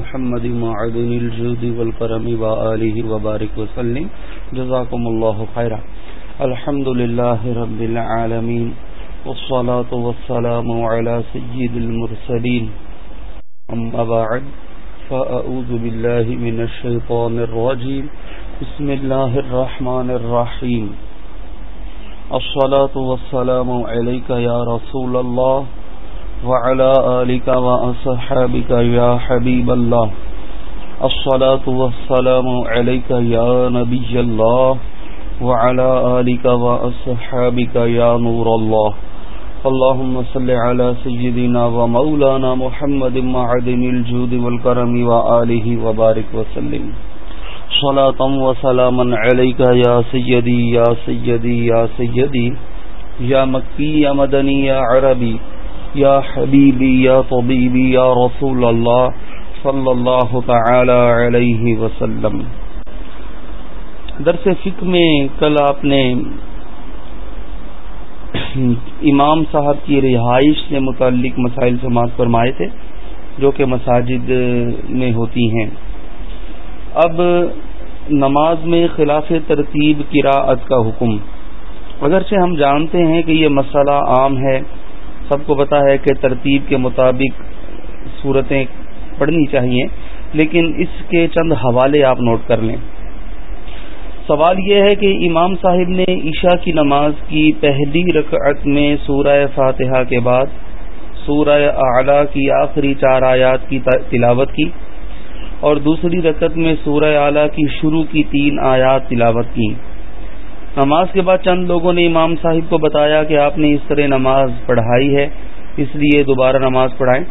محمد معدن الجود والكرم وآله وبارك وسلم جزاكم الله خيرا الحمد لله رب العالمين والصلاة والسلام على سيد المرسلين أما بعد فأعوذ بالله من الشيطان الرجيم بسم الله الرحمن الرحيم الصلاة والسلام عليك يا رسول الله وعلى آلك وأصحابك يا حبيب الله. الصلاة والسلام عليك يا نبي الله. وعلى آلك وأصحابك يا نور الله. اللهم صل على سيدنا ومولانا محمد معدن الجود والكرم وآله وبارك وسلم. صلاة وسلاما عليك يا سيدي يا سيدي يا سيدي. يا مكي، يا مدني، يا عربي. یا حبیبی یا طبیبی یا رسول اللہ صلی اللہ تعالی علیہ وسلم. درس فکر میں کل آپ نے امام صاحب کی رہائش سے متعلق مسائل سماعت فرمائے تھے، جو کہ مساجد میں ہوتی ہیں۔ اب نماز میں خلاف ترتیب کی کا حکم۔ اگرچہ ہم جانتے ہیں کہ یہ مسئلہ عام ہے سب کو پتا ہے کہ ترتیب کے مطابق صورتیں پڑھنی چاہیے، لیکن اس کے چند حوالے آپ نوٹ کر لیں۔ سوال یہ ہے کہ امام صاحب نے عشاء کی نماز کی پہلی رکعت میں سورہ فاتحہ کے بعد سورہ اعلی کی آخری چار آیات کی تلاوت کی اور دوسری رکعت میں سورہ اعلی کی شروع کی تین آیات تلاوت کی۔ نماز کے بعد چند لوگوں نے امام صاحب کو بتایا کہ آپ نے اس طرح نماز پڑھائی ہے، اس لیے دوبارہ نماز پڑھائیں۔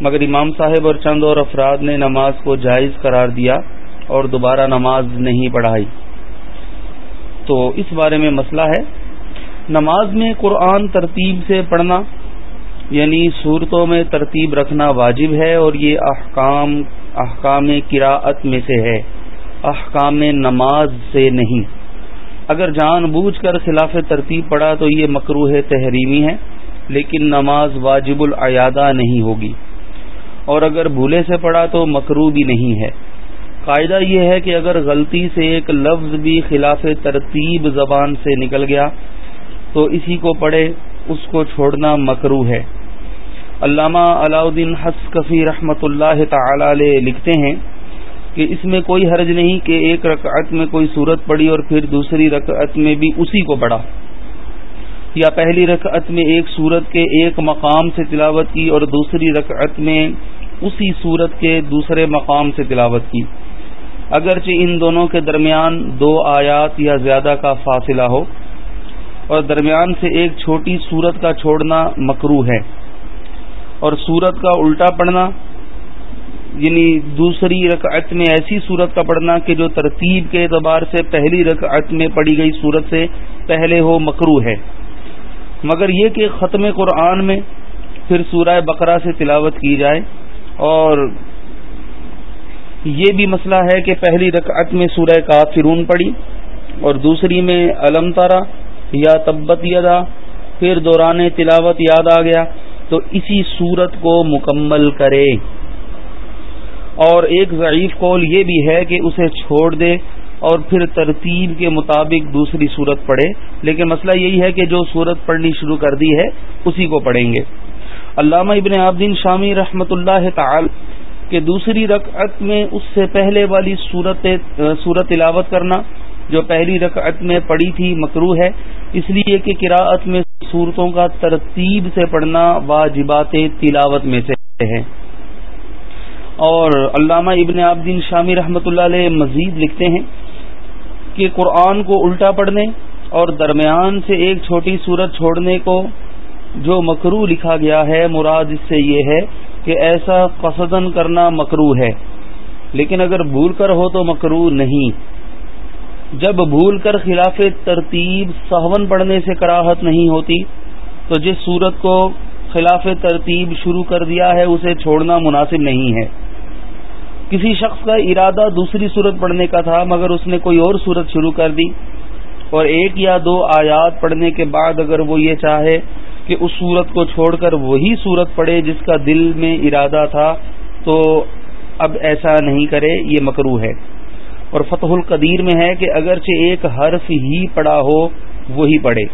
مگر امام صاحب اور چند اور افراد نے نماز کو جائز قرار دیا اور دوبارہ نماز نہیں پڑھائی۔ تو اس بارے میں مسئلہ ہے۔ نماز میں قرآن ترتیب سے پڑھنا یعنی صورتوں میں ترتیب رکھنا واجب ہے اور یہ احکام احکام کراعت میں سے ہے۔ احکام نماز سے نہیں۔ اگر جان بوجھ کر خلاف ترتیب پڑا تو یہ مکروح تحریمی ہے، لیکن نماز واجب العیادہ نہیں ہوگی۔ اور اگر بھولے سے پڑا تو مکرو بھی نہیں ہے۔ قاعدہ یہ ہے کہ اگر غلطی سے ایک لفظ بھی خلاف ترتیب زبان سے نکل گیا تو اسی کو پڑھے، اس کو چھوڑنا مکرو ہے۔ علامہ علاؤدین حس کفی رحمت اللہ تعالی لکھتے ہیں کہ اس میں کوئی حرج نہیں کہ ایک رکعت میں کوئی صورت پڑی اور پھر دوسری رکعت میں بھی اسی کو پڑھا۔ یا پہلی رکعت میں ایک صورت کے ایک مقام سے تلاوت کی اور دوسری رکعت میں اسی صورت کے دوسرے مقام سے تلاوت کی۔ اگرچہ ان دونوں کے درمیان دو آیات یا زیادہ کا فاصلہ ہو اور درمیان سے ایک چھوٹی صورت کا چھوڑنا مکرو ہے اور صورت کا الٹا پڑھنا یعنی دوسری رکعت میں ایسی صورت کا پڑھنا کہ جو ترتیب کے اعتبار سے پہلی رکعت میں پڑھی گئی صورت سے پہلے ہو مکرو ہے۔ مگر یہ کہ ختم قرآن میں پھر سورہ بقرہ سے تلاوت کی جائے اور یہ بھی مسئلہ ہے کہ پہلی رکعت میں سورہ کافرون پڑی اور دوسری میں علم تارا یا تبت یادا پھر دوران تلاوت یاد آ گیا۔ تو اسی صورت کو مکمل کرے۔ اور ایک ضعیف قول یہ بھی ہے کہ اسے چھوڑ دے اور پھر ترتیب کے مطابق دوسری صورت پڑھے۔ لیکن مسئلہ یہی ہے کہ جو صورت پڑھنی شروع کر دی ہے، اسی کو پڑھیں گے۔ علامہ ابن عابدین شامی رحمت اللہ تعالی کہ دوسری رکعت میں اس سے پہلے والی صورت صورت تلاوت کرنا، جو پہلی رکعت میں پڑی تھی مکرو ہے۔ اس لیے کہ قراءت میں صورتوں کا ترتیب سے پڑھنا واجبات تلاوت میں سے ہے اور علامہ ابن عابدین شامی رحمۃ اللہ علیہ مزید لکھتے ہیں کہ قرآن کو الٹا پڑھنے اور درمیان سے ایک چھوٹی صورت چھوڑنے کو جو مکرو لکھا گیا ہے، مراد اس سے یہ ہے کہ ایسا قصدن کرنا مکرو ہے۔ لیکن اگر بھول کر ہو تو مکرو نہیں۔ جب بھول کر خلاف ترتیب سہون پڑھنے سے کراہت نہیں ہوتی، تو جس صورت کو خلاف ترتیب شروع کر دیا ہے، اسے چھوڑنا مناسب نہیں ہے۔ کسی شخص کا ارادہ دوسری صورت پڑھنے کا تھا، مگر اس نے کوئی اور صورت شروع کر دی۔ اور ایک یا دو آیات پڑھنے کے بعد اگر وہ یہ چاہے کہ اس صورت کو چھوڑ کر وہی صورت پڑھے جس کا دل میں ارادہ تھا، تو اب ایسا نہیں کرے، یہ مکرو ہے۔ اور فتح القدیر میں ہے کہ اگرچہ ایک حرف ہی پڑا ہو، وہی پڑھے۔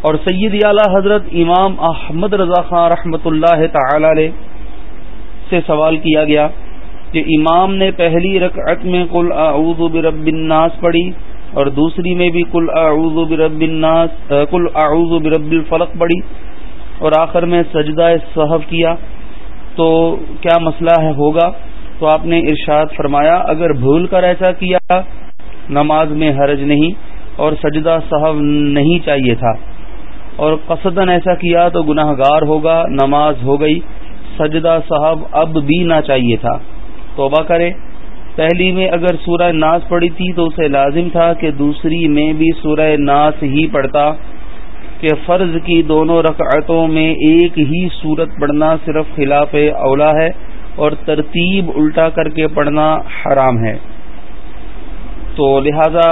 اور سید اعلی حضرت امام احمد رضا خان رحمۃ اللہ تعالی علیہ سے سوال کیا گیا۔ کہ امام نے پہلی رکعت میں کل اعوذ برب الناس پڑھی اور دوسری میں بھی کل اعوذ برب الناس کل اعوذ برب الفلق پڑھی اور آخر میں سجدہ صحف کیا۔ تو کیا مسئلہ ہے ہوگا؟ تو آپ نے ارشاد فرمایا، اگر بھول کر ایسا کیا، نماز میں حرج نہیں اور سجدہ صحب نہیں چاہیے تھا۔ اور قصدن ایسا کیا تو گناہ گار ہوگا، نماز ہو گئی، سجدہ صاحب اب بھی نہ چاہیے تھا۔ توبہ کرے۔ پہلی میں اگر سورہ ناس پڑی تھی تو اسے لازم تھا کہ دوسری میں بھی سورہ ناس ہی پڑھتا کہ فرض کی دونوں رکعتوں میں ایک ہی صورت پڑھنا صرف خلاف اولا ہے اور ترتیب الٹا کر کے پڑھنا حرام ہے۔ تو لہذا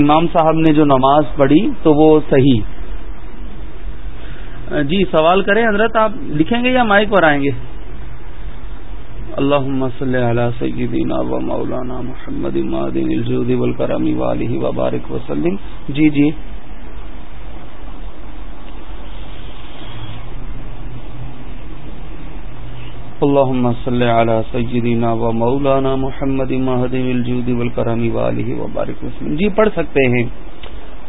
امام صاحب نے جو نماز پڑھی تو وہ صحیح۔ جی سوال کریں حضرت، آپ لکھیں گے یا مائک پر آئیں گے؟ اللہ صلی علی سیدنا و مولانا محمد الجود والکرم والہ وبارک وسلم. جی جی. اللهم صل على سيدنا ومولانا محمد الجود والكرم والہ وبارک وسلم. جی پڑھ سکتے ہیں.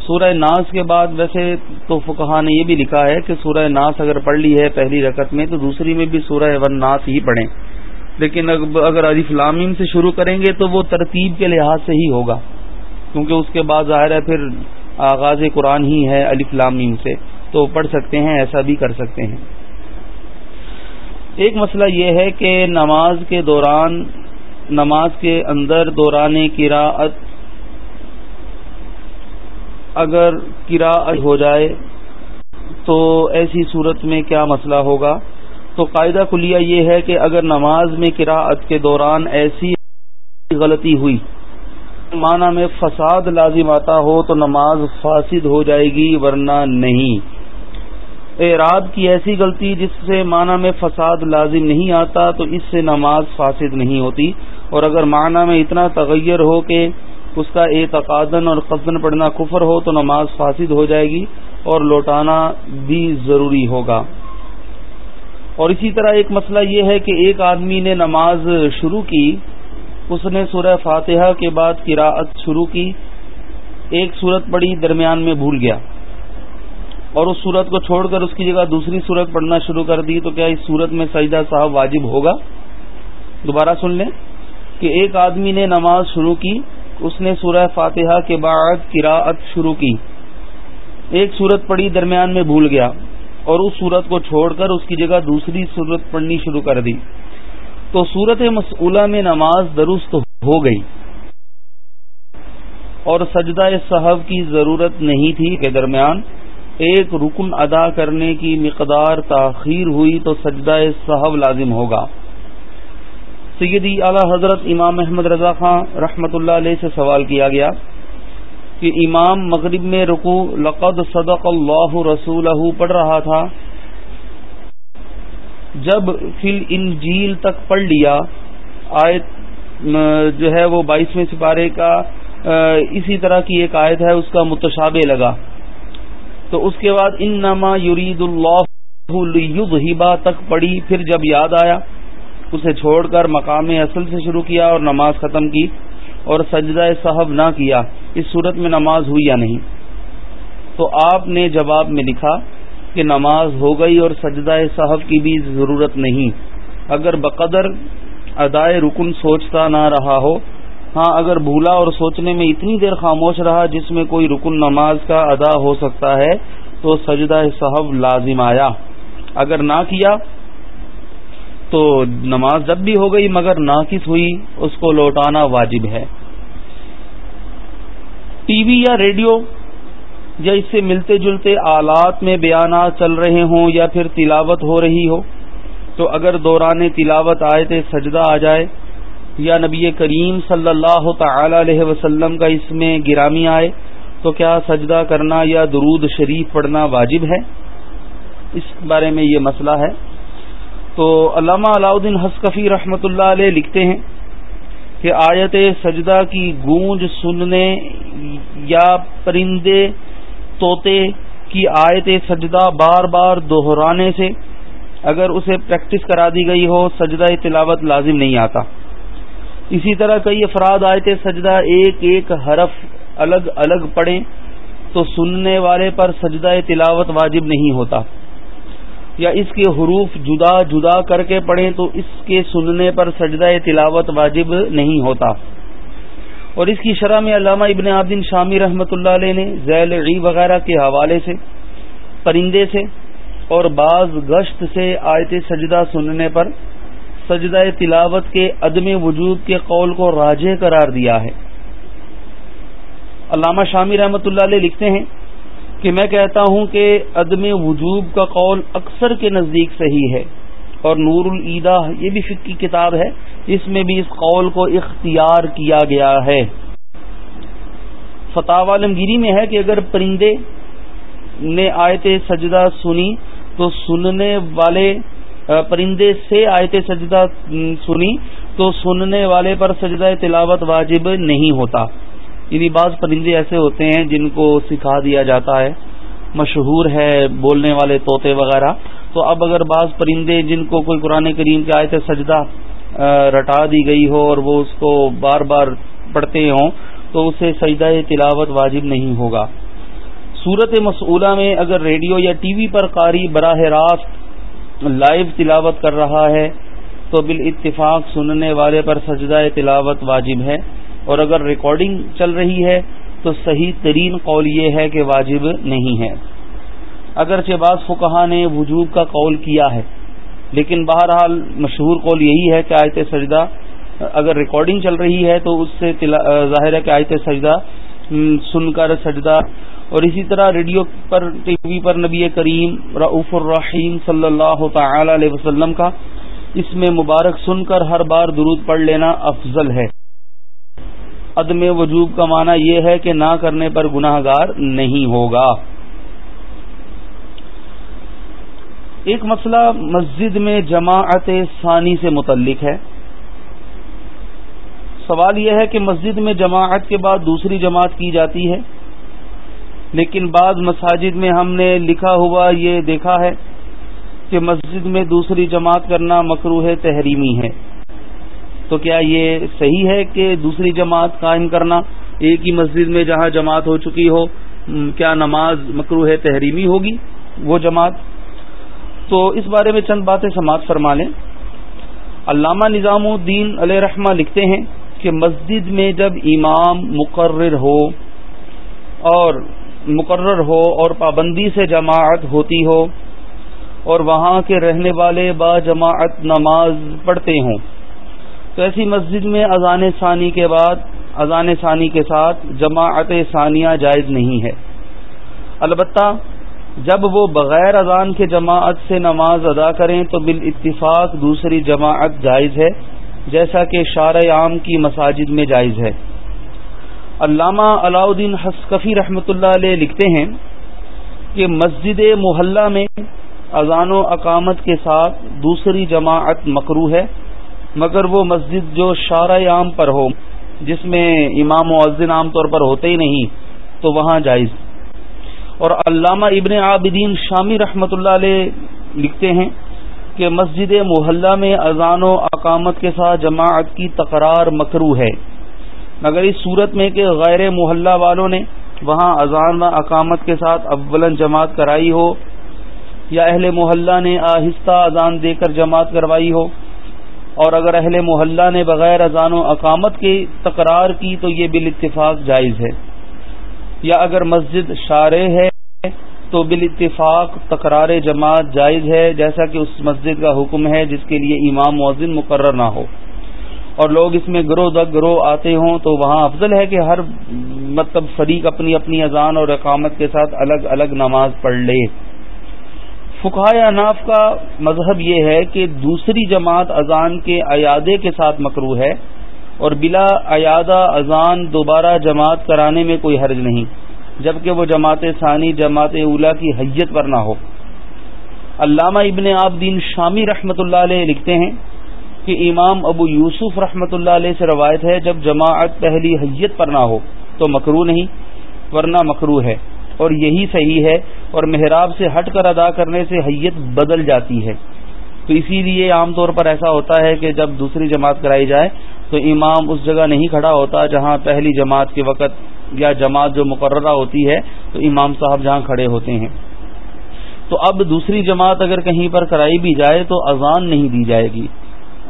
سورہ ناس کے بعد ویسے تو فقہ نے یہ بھی لکھا ہے کہ سورہ ناس اگر پڑھ لی ہے پہلی رکعت میں تو دوسری میں بھی سورہ ون ناس ہی پڑھیں۔ لیکن اگر علی فلامیم سے شروع کریں گے تو وہ ترتیب کے لحاظ سے ہی ہوگا۔ کیونکہ اس کے بعد ظاہر ہے پھر آغاز قرآن ہی ہے علی فلامیم سے۔ تو پڑھ سکتے ہیں، ایسا بھی کر سکتے ہیں۔ ایک مسئلہ یہ ہے کہ نماز کے دوران، نماز کے اندر دوران قراءت اگر قراءت ہو جائے تو ایسی صورت میں کیا مسئلہ ہوگا؟ تو قاعدہ کلیہ یہ ہے کہ اگر نماز میں قراءت کے دوران ایسی غلطی ہوئی، معنی میں فساد لازم آتا ہو تو نماز فاسد ہو جائے گی، ورنہ نہیں۔ اعراب کی ایسی غلطی جس سے معنی میں فساد لازم نہیں آتا تو اس سے نماز فاسد نہیں ہوتی۔ اور اگر معنی میں اتنا تغیر ہو کہ اس کا اعتقادن اور قصدن پڑھنا کفر ہو تو نماز فاسد ہو جائے گی اور لوٹانا بھی ضروری ہوگا۔ اور اسی طرح ایک مسئلہ یہ ہے کہ ایک آدمی نے نماز شروع کی، اس نے سورہ فاتحہ کے بعد قراءت شروع کی، ایک صورت پڑی درمیان میں بھول گیا۔ اور اس صورت کو چھوڑ کر اس کی جگہ دوسری صورت پڑھنا شروع کر دی، تو کیا اس صورت میں سجدہ صاحب واجب ہوگا؟ دوبارہ سن لیں کہ ایک آدمی نے نماز شروع کی، اس نے سورہ فاتحہ کے بعد قراءت شروع کی۔ ایک صورت پڑھی، درمیان میں بھول گیا۔ اور اس صورت کو چھوڑ کر اس کی جگہ دوسری صورت پڑھنی شروع کر دی۔ تو صورت مسئولہ میں نماز درست ہو گئی۔ اور سجدہ صاحب کی ضرورت نہیں تھی۔ کہ درمیان ایک رکن ادا کرنے کی مقدار تاخیر ہوئی تو سجدہ صحب لازم ہوگا۔ سیدی اعلی حضرت امام احمد رضا خان رحمۃ اللہ علیہ سے سوال کیا گیا۔ کہ امام مغرب میں رکو لقد صدق اللہ رسول پڑھ رہا تھا۔ جب فل انجیل تک پڑھ لیا، آیت جو ہے وہ بائیسویں سپارے کا اسی طرح کی ایک آیت ہے، اس کا متشابہ لگا۔ تو اس کے بعد ان نما یورید اللہ تک پڑی پھر جب یاد آیا، اسے چھوڑ کر مقام اصل سے شروع کیا اور نماز ختم کی اور سجدہ صاحب نہ کیا۔ اس صورت میں نماز ہوئی یا نہیں؟ تو آپ نے جواب میں لکھا کہ نماز ہو گئی اور سجدہ صاحب کی بھی ضرورت نہیں۔ اگر بقدر ادائے رکن سوچتا نہ رہا ہو ہاں اگر بھولا اور سوچنے میں اتنی دیر خاموش رہا جس میں کوئی رکن نماز کا ادا ہو سکتا ہے، تو سجدہ صحب لازم آیا۔ اگر نہ کیا، تو نماز جب بھی ہو گئی مگر ناقص ہوئی، اس کو لوٹانا واجب ہے۔ ٹی وی یا ریڈیو یا اس سے ملتے جلتے آلات میں بیانات چل رہے ہوں یا پھر تلاوت ہو رہی ہو، تو اگر دوران تلاوت آئے تھے سجدہ آ جائے یا نبی کریم صلی اللہ تعالی علیہ وسلم کا اس میں گرامی آئے، تو کیا سجدہ کرنا یا درود شریف پڑھنا واجب ہے؟ اس بارے میں یہ مسئلہ ہے۔ تو علامہ علاؤدین حسکفی رحمۃ اللہ علیہ لکھتے ہیں کہ آیت سجدہ کی گونج سننے یا پرندے طوطے کی آیت سجدہ بار بار دہرانے سے اگر اسے پریکٹس کرا دی گئی ہو، سجدہ تلاوت لازم نہیں آتا۔ اسی طرح کئی افراد آیت سجدہ ایک ایک حرف الگ الگ پڑھیں تو سننے والے پر سجدہ تلاوت واجب نہیں ہوتا۔ یا اس کے حروف جدا جدا کر کے پڑھیں تو اس کے سننے پر سجدہ تلاوت واجب نہیں ہوتا۔ اور اس کی شرح میں علامہ ابن عابدین شامی رحمۃ اللہ علیہ نے ذیل عی وغیرہ کے حوالے سے، پرندے سے اور بعض گشت سے آیت سجدہ سننے پر سجدہ تلاوت کے عدم وجود کے قول کو راجہ قرار دیا ہے۔ علامہ شامی رحمۃ اللہ علیہ لکھتے ہیں کہ میں کہتا ہوں کہ عدم وجوب کا قول اکثر کے نزدیک صحیح ہے اور نور العیدہ یہ بھی فکی کتاب ہے اس میں بھی اس قول کو اختیار کیا گیا ہے۔ فتح عالمگیری میں ہے کہ اگر پرندے نے آیت سجدہ سنی تو سننے والے، پرندے سے آیت سجدہ سنی تو سننے والے پر سجدہ تلاوت واجب نہیں ہوتا۔ یعنی بعض پرندے ایسے ہوتے ہیں جن کو سکھا دیا جاتا ہے، مشہور ہے بولنے والے طوطے وغیرہ۔ تو اب اگر بعض پرندے جن کو کوئی قرآن کریم کے آئے تھے سجدہ رٹا دی گئی ہو اور وہ اس کو بار بار پڑھتے ہوں، تو اسے سجدہ تلاوت واجب نہیں ہوگا۔ صورت مسئولہ میں اگر ریڈیو یا ٹی وی پر قاری براہ راست لائیو تلاوت کر رہا ہے، تو بالاتفاق سننے والے پر سجدہ تلاوت واجب ہے۔ اور اگر ریکارڈنگ چل رہی ہے، تو صحیح ترین قول یہ ہے کہ واجب نہیں ہے۔ اگرچہ بعض فکہ نے وجوب کا قول کیا ہے لیکن بہرحال مشہور قول یہی ہے کہ آیت سجدہ، اگر ریکارڈنگ چل رہی ہے تو اس سے ظاہر ہے کہ آیت سجدہ سن کر سجدہ۔ اور اسی طرح ریڈیو پر، ٹی وی پر نبی کریم رعف الرحیم صلی اللہ تعالی علیہ وسلم کا، اس میں مبارک سن کر ہر بار درود پڑھ لینا افضل ہے۔ عدم وجوب کا معنی یہ ہے کہ نہ کرنے پر گناہ گار نہیں ہوگا۔ ایک مسئلہ مسجد میں جماعت ثانی سے متعلق ہے۔ سوال یہ ہے کہ مسجد میں جماعت کے بعد دوسری جماعت کی جاتی ہے، لیکن بعض مساجد میں ہم نے لکھا ہوا یہ دیکھا ہے کہ مسجد میں دوسری جماعت کرنا مکروح تحریمی ہے۔ تو کیا یہ صحیح ہے کہ دوسری جماعت قائم کرنا ایک ہی مسجد میں جہاں جماعت ہو چکی ہو کیا نماز مکروح تحریمی ہوگی وہ جماعت؟ تو اس بارے میں چند باتیں سماعت فرما لیں۔ علامہ نظام الدین علیہ رحمہ لکھتے ہیں کہ مسجد میں جب امام مقرر ہو اور مقرر ہو اور پابندی سے جماعت ہوتی ہو اور وہاں کے رہنے والے با جماعت نماز پڑھتے ہوں، تو ایسی مسجد میں اذان ثانی کے بعد، اذان ثانی کے ساتھ جماعت ثانیہ جائز نہیں ہے۔ البتہ جب وہ بغیر اذان کے جماعت سے نماز ادا کریں تو بالاتفاق دوسری جماعت جائز ہے، جیسا کہ شار عام کی مساجد میں جائز ہے۔ علامہ علاؤدین حسکفی رحمۃ اللہ علیہ لکھتے ہیں کہ مسجد محلہ میں اذان و اقامت کے ساتھ دوسری جماعت مکرو ہے، مگر وہ مسجد جو شارہ عام پر ہو، جس میں امام معذن عام طور پر ہوتے ہی نہیں، تو وہاں جائز۔ اور علامہ ابن عابدین شامی رحمۃ اللہ علیہ لکھتے ہیں کہ مسجد محلہ میں اذان و اقامت کے ساتھ جماعت کی تقرار مکرو ہے۔ مگر اس صورت میں کہ غیر محلہ والوں نے وہاں اذان و اقامت کے ساتھ اولن جماعت کرائی ہو یا اہل محلہ نے آہستہ اذان دے کر جماعت کروائی ہو اور اگر اہل محلہ نے بغیر اذان و اقامت کی تکرار کی تو یہ بال اتفاق جائز ہے۔ یا اگر مسجد شارع ہے تو بال اتفاق تکرار جماعت جائز ہے، جیسا کہ اس مسجد کا حکم ہے جس کے لیے امام مؤذن مقرر نہ ہو۔ اور لوگ اس میں گروہ در گروہ آتے ہوں تو وہاں افضل ہے کہ ہر مطلب فریق اپنی اپنی اذان اور اقامت کے ساتھ الگ الگ نماز پڑھ لے۔ فکائے اناف کا مذہب یہ ہے کہ دوسری جماعت اذان کے ایادے کے ساتھ مکرو ہے۔ اور بلا ایادہ اذان دوبارہ جماعت کرانے میں کوئی حرج نہیں، جبکہ وہ جماعت ثانی، جماعت اولا کی حیت پر نہ ہو۔ علامہ ابن آبدین شامی رحمۃ اللہ علیہ لکھتے ہیں کہ امام ابو یوسف رحمۃ اللہ علیہ سے روایت ہے، جب جماعت پہلی حیت پر نہ ہو تو مکرو نہیں، ورنہ مکرو ہے۔ اور یہی صحیح ہے، اور محراب سے ہٹ کر ادا کرنے سے حیت بدل جاتی ہے۔ تو اسی لیے عام طور پر ایسا ہوتا ہے کہ جب دوسری جماعت کرائی جائے تو امام اس جگہ نہیں کھڑا ہوتا جہاں پہلی جماعت کے وقت یا جماعت جو مقررہ ہوتی ہے تو امام صاحب جہاں کھڑے ہوتے ہیں۔ تو اب دوسری جماعت اگر کہیں پر کرائی بھی جائے تو اذان نہیں دی جائے گی۔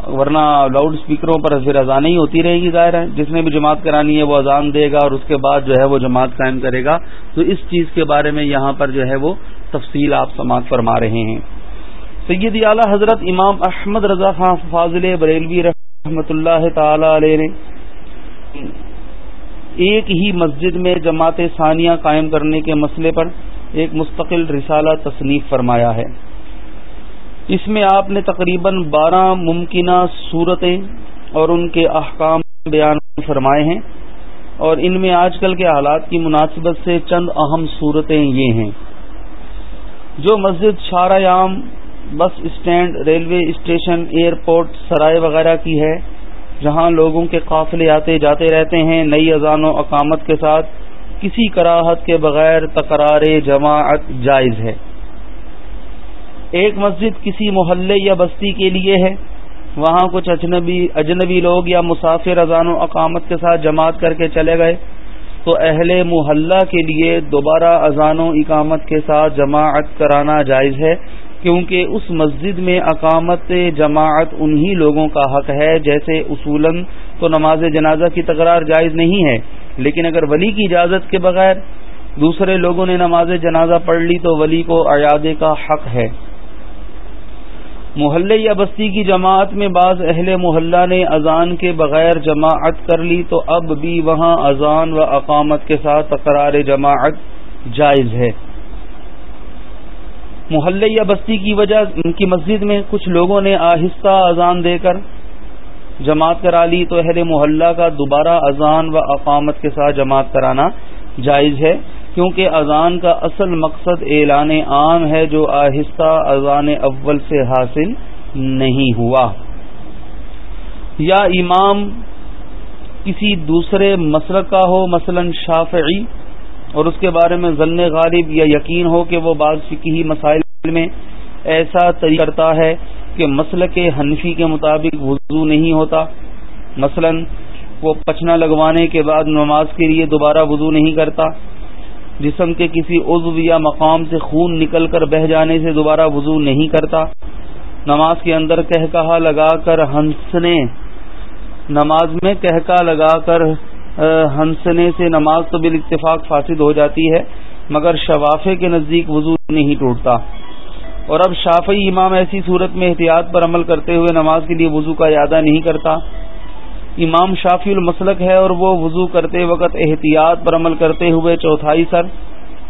ورنہ لاؤڈ اسپیکروں پر پھر اذان ہی ہوتی رہے گی ظاہر ہے۔ جس نے بھی جماعت کرانی ہے وہ اذان دے گا اور اس کے بعد جو ہے وہ جماعت قائم کرے گا۔ تو اس چیز کے بارے میں یہاں پر جو ہے وہ تفصیل آپ سماعت فرما رہے ہیں۔ سید اعلی حضرت امام احمد رضا خان فاضل بریلوی رحمۃ اللہ تعالی علیہ نے ایک ہی مسجد میں جماعت ثانیہ قائم کرنے کے مسئلے پر ایک مستقل رسالہ تصنیف فرمایا ہے۔ اس میں آپ نے تقریباً بارہ ممکنہ صورتیں اور ان کے احکام بیان فرمائے ہیں اور ان میں آج کل کے حالات کی مناسبت سے چند اہم صورتیں یہ ہیں۔ جو مسجد شارہ عام bus stand railway station, airport, سرائے وغیرہ کی ہے، جہاں لوگوں کے قافلے آتے جاتے رہتے ہیں، نئی اذان و اقامت کے ساتھ، کسی کراہت کے بغیر تکرار جماعت جائز ہے۔ ایک مسجد کسی محلے یا بستی کے لیے ہے، وہاں کچھ اجنبی اجنبی لوگ یا مسافر اذان و اقامت کے ساتھ جماعت کر کے چلے گئے، تو اہل محلہ کے لیے دوبارہ اذان و اقامت کے ساتھ جماعت کرانا جائز ہے۔ کیونکہ اس مسجد میں اقامت جماعت انہی لوگوں کا حق ہے، جیسے اصولاً تو نماز جنازہ کی تکرار جائز نہیں ہے، لیکن اگر ولی کی اجازت کے بغیر دوسرے لوگوں نے نماز جنازہ پڑھ لی تو ولی کو ایادے کا حق ہے۔ محلے یا بستی کی جماعت میں بعض اہل محلہ نے اذان کے بغیر جماعت کر لی تو اب بھی وہاں اذان و اقامت کے ساتھ تقرار جماعت جائز ہے۔ محلے یا بستی کی وجہ کی مسجد میں کچھ لوگوں نے آہستہ اذان دے کر جماعت کرا لی تو اہل محلہ کا دوبارہ اذان و اقامت کے ساتھ جماعت کرانا جائز ہے، کیونکہ اذان کا اصل مقصد اعلان عام ہے جو آہستہ اذان اول سے حاصل نہیں ہوا۔ یا امام کسی دوسرے مسلک کا ہو، مثلا شافعی اور اس کے بارے میں ضلع غالب یا یقین ہو کہ وہ بعض فکی مسائل میں ایسا طریقہ کرتا ہے کہ مسل کے حنفی کے مطابق وضو نہیں ہوتا۔ مثلا وہ پچنا لگوانے کے بعد نماز کے لیے دوبارہ وضو نہیں کرتا۔ جسم کے کسی عضو یا مقام سے خون نکل کر بہ جانے سے دوبارہ وضو نہیں کرتا۔ نماز کے اندر کہا لگا کر ہنسنے۔ نماز میں کہکا لگا کر ہنسنے سے نماز تو بال اتفاق فاسد ہو جاتی ہے، مگر شوافے کے نزدیک وضو نہیں ٹوٹتا۔ اور اب شافی امام ایسی صورت میں احتیاط پر عمل کرتے ہوئے نماز کے لیے وضو کا ارادہ نہیں کرتا۔ امام شافی المسلک ہے اور وہ وضو کرتے وقت احتیاط پر عمل کرتے ہوئے چوتھائی سر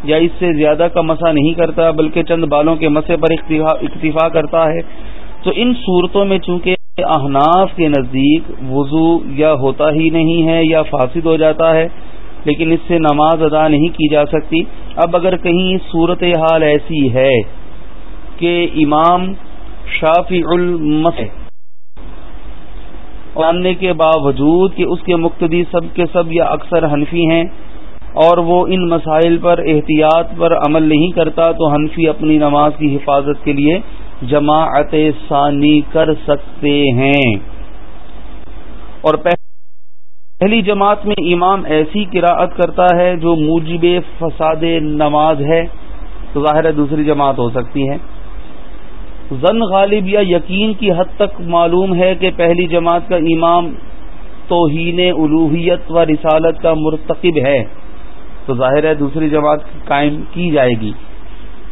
یا اس سے زیادہ کا مسا نہیں کرتا، بلکہ چند بالوں کے مسے پر اکتفا کرتا ہے۔ تو ان صورتوں میں چونکہ احناف کے نزدیک وضو یا ہوتا ہی نہیں ہے یا فاسد ہو جاتا ہے، لیکن اس سے نماز ادا نہیں کی جا سکتی۔ اب اگر کہیں صورت حال ایسی ہے کہ امام شافی المس ماننے کے باوجود کہ اس کے مقتدی سب کے سب یا اکثر حنفی ہیں اور وہ ان مسائل پر احتیاط پر عمل نہیں کرتا، تو حنفی اپنی نماز کی حفاظت کے لیے جماعت ثانی کر سکتے ہیں۔ اور پہلی جماعت میں امام ایسی قراءت کرتا ہے جو موجب فساد نماز ہے، تو ظاہر ہے دوسری جماعت ہو سکتی ہے۔ زن غالب یا یقین کی حد تک معلوم ہے کہ پہلی جماعت کا امام توہین الوحیت و رسالت کا مرتکب ہے، تو ظاہر ہے دوسری جماعت قائم کی جائے گی۔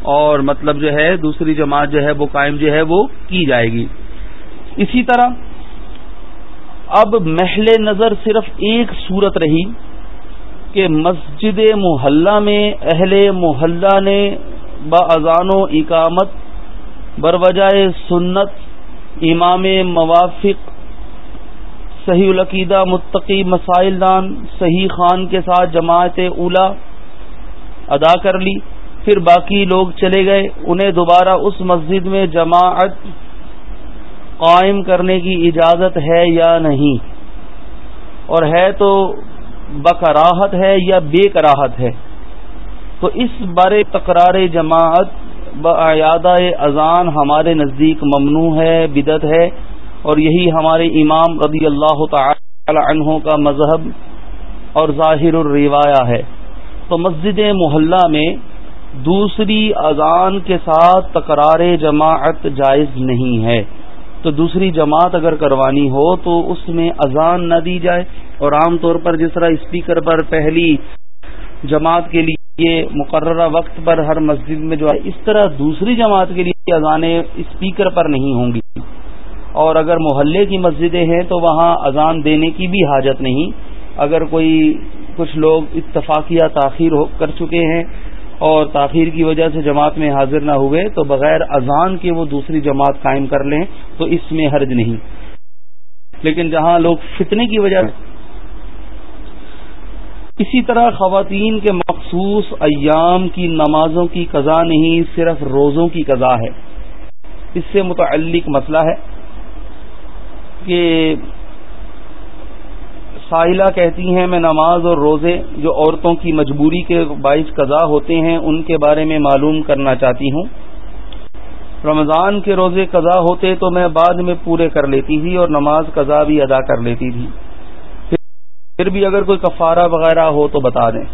اور مطلب جو ہے دوسری جماعت جو ہے وہ قائم جو ہے وہ کی جائے گی۔ اسی طرح اب محل نظر صرف ایک صورت رہی کہ مسجد محلہ میں اہل محلہ نے اذان و اقامت بروجائے سنت امام موافق صحیح العقیدہ متقی مسائل دان صحیح خان کے ساتھ جماعت اولا ادا کر لی۔ پھر باقی لوگ چلے گئے۔ انہیں دوبارہ اس مسجد میں جماعت قائم کرنے کی اجازت ہے یا نہیں؟ اور ہے تو بکراہت ہے یا بے کراہت ہے؟ تو اس بارے تکرار جماعت بعیادہ اذان ہمارے نزدیک ممنوع ہے بدت ہے۔ اور یہی ہمارے امام رضی اللہ تعالی عنہ کا مذہب اور ظاہر الروایا ہے۔ تو مسجد محلہ میں دوسری اذان کے ساتھ تکرار جماعت جائز نہیں ہے۔ تو دوسری جماعت اگر کروانی ہو تو اس میں اذان نہ دی جائے۔ اور عام طور پر جس طرح اسپیکر پر پہلی جماعت کے لیے مقررہ وقت پر ہر مسجد میں جو ہے، اس طرح دوسری جماعت کے لیے اذانیں اسپیکر پر نہیں ہوں گی۔ اور اگر محلے کی مسجدیں ہیں تو وہاں اذان دینے کی بھی حاجت نہیں۔ اگر کوئی، کچھ لوگ اتفاقیہ تاخیر کر چکے ہیں اور تاخیر کی وجہ سے جماعت میں حاضر نہ ہوئے، تو بغیر اذان کے وہ دوسری جماعت قائم کر لیں، تو اس میں حرج نہیں۔ لیکن جہاں لوگ فتنے کی وجہ سے اسی طرح خواتین کے مخصوص ایام کی نمازوں کی قضا نہیں، صرف روزوں کی قضا ہے۔ اس سے متعلق مسئلہ ہے کہ سائلہ کہتی ہیں میں نماز اور روزے جو عورتوں کی مجبوری کے باعث قضا ہوتے ہیں، ان کے بارے میں معلوم کرنا چاہتی ہوں۔ رمضان کے روزے قضا ہوتے تو میں بعد میں پورے کر لیتی تھی اور نماز قضا بھی ادا کر لیتی تھی۔ پھر بھی اگر کوئی کفارہ وغیرہ ہو تو بتا دیں۔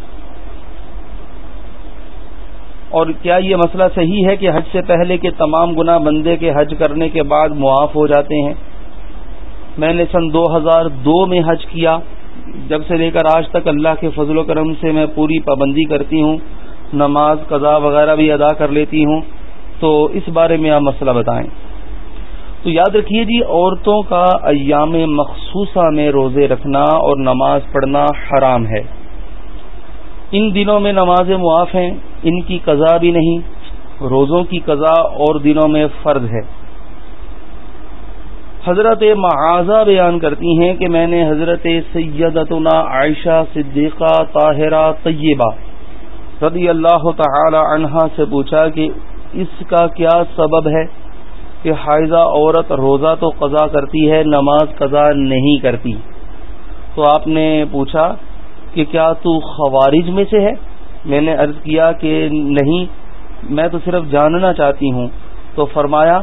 اور کیا یہ مسئلہ صحیح ہے کہ حج سے پہلے کے تمام گنا بندے کے حج کرنے کے بعد معاف ہو جاتے ہیں؟ میں نے سن دو ہزار دو میں حج کیا۔ جب سے لے کر آج تک اللہ کے فضل و کرم سے میں پوری پابندی کرتی ہوں، نماز قضا وغیرہ بھی ادا کر لیتی ہوں، تو اس بارے میں آپ مسئلہ بتائیں۔ تو یاد رکھیے جی عورتوں کا ایام مخصوصہ میں روزے رکھنا اور نماز پڑھنا حرام ہے۔ ان دنوں میں نماز معاف ہیں، ان کی قضا بھی نہیں، روزوں کی قضا اور دنوں میں فرض ہے۔ حضرت معاذہ بیان کرتی ہیں کہ میں نے حضرت سیدتنا عائشہ صدیقہ طاہرہ طیبہ رضی اللہ تعالی عنہا سے پوچھا کہ اس کا کیا سبب ہے کہ حائضہ عورت روزہ تو قضا کرتی ہے، نماز قضا نہیں کرتی۔ تو آپ نے پوچھا کہ کیا تو خوارج میں سے ہے؟ میں نے عرض کیا کہ نہیں، میں تو صرف جاننا چاہتی ہوں۔ تو فرمایا،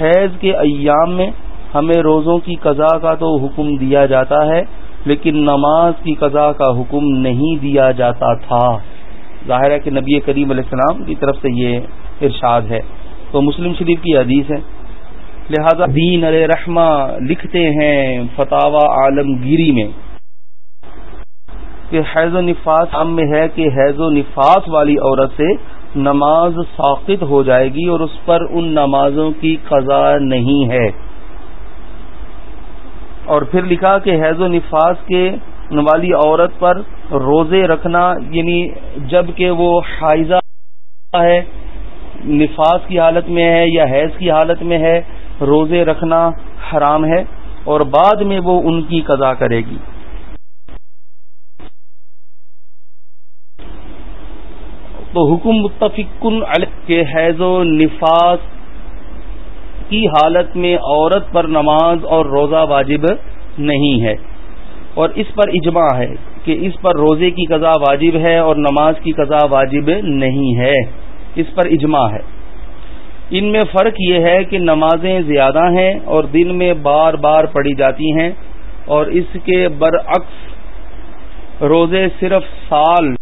حیض کے ایام میں ہمیں روزوں کی قضا کا تو حکم دیا جاتا ہے، لیکن نماز کی قضا کا حکم نہیں دیا جاتا تھا۔ ظاہر ہے کہ نبی کریم علیہ السلام کی طرف سے یہ ارشاد ہے۔ تو مسلم شریف کی حدیث ہے۔ لہذا دین علیہ رحمہ لکھتے ہیں فتح عالمگیری میں کہ حیض و نفاس ہم میں ہے کہ حیض و نفاس والی عورت سے نماز ساقط ہو جائے گی اور اس پر ان نمازوں کی قضا نہیں ہے۔ اور پھر لکھا کہ حیض و نفاس کے والی عورت پر روزے رکھنا یعنی جبکہ وہ حائضہ ہے، نفاس کی حالت میں ہے یا حیض کی حالت میں ہے، روزے رکھنا حرام ہے اور بعد میں وہ ان کی قضا کرے گی۔ تو حکم متفقن کے حیض و نفاس کی حالت میں عورت پر نماز اور روزہ واجب نہیں ہے۔ اور اس پر اجماع ہے کہ اس پر روزے کی قضا واجب ہے اور نماز کی قضا واجب نہیں ہے۔ اس پر اجماع ہے۔ ان میں فرق یہ ہے کہ نمازیں زیادہ ہیں اور دن میں بار بار پڑھی جاتی ہیں اور اس کے برعکس روزے صرف سال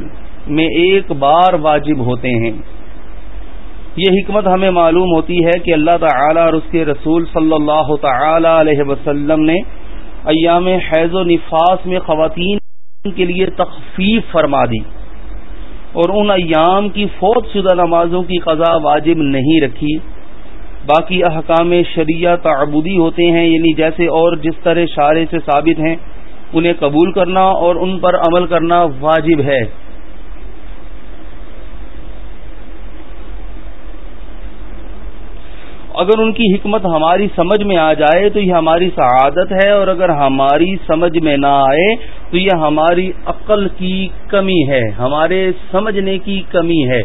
میں ایک بار واجب ہوتے ہیں۔ یہ حکمت ہمیں معلوم ہوتی ہے کہ اللہ تعالی اور اس کے رسول صلی اللہ تعالی علیہ وسلم نے ایام حیض و نفاس میں خواتین کے لیے تخفیف فرما دی اور ان ایام کی فوت شدہ نمازوں کی قضا واجب نہیں رکھی۔ باقی احکام شریعہ تعبدی ہوتے ہیں یعنی جیسے اور جس طرح شارے سے ثابت ہیں، انہیں قبول کرنا اور ان پر عمل کرنا واجب ہے۔ اگر ان کی حکمت ہماری سمجھ میں آ جائے تو یہ ہماری سعادت ہے اور اگر ہماری سمجھ میں نہ آئے تو یہ ہماری عقل کی کمی ہے، ہمارے سمجھنے کی کمی ہے۔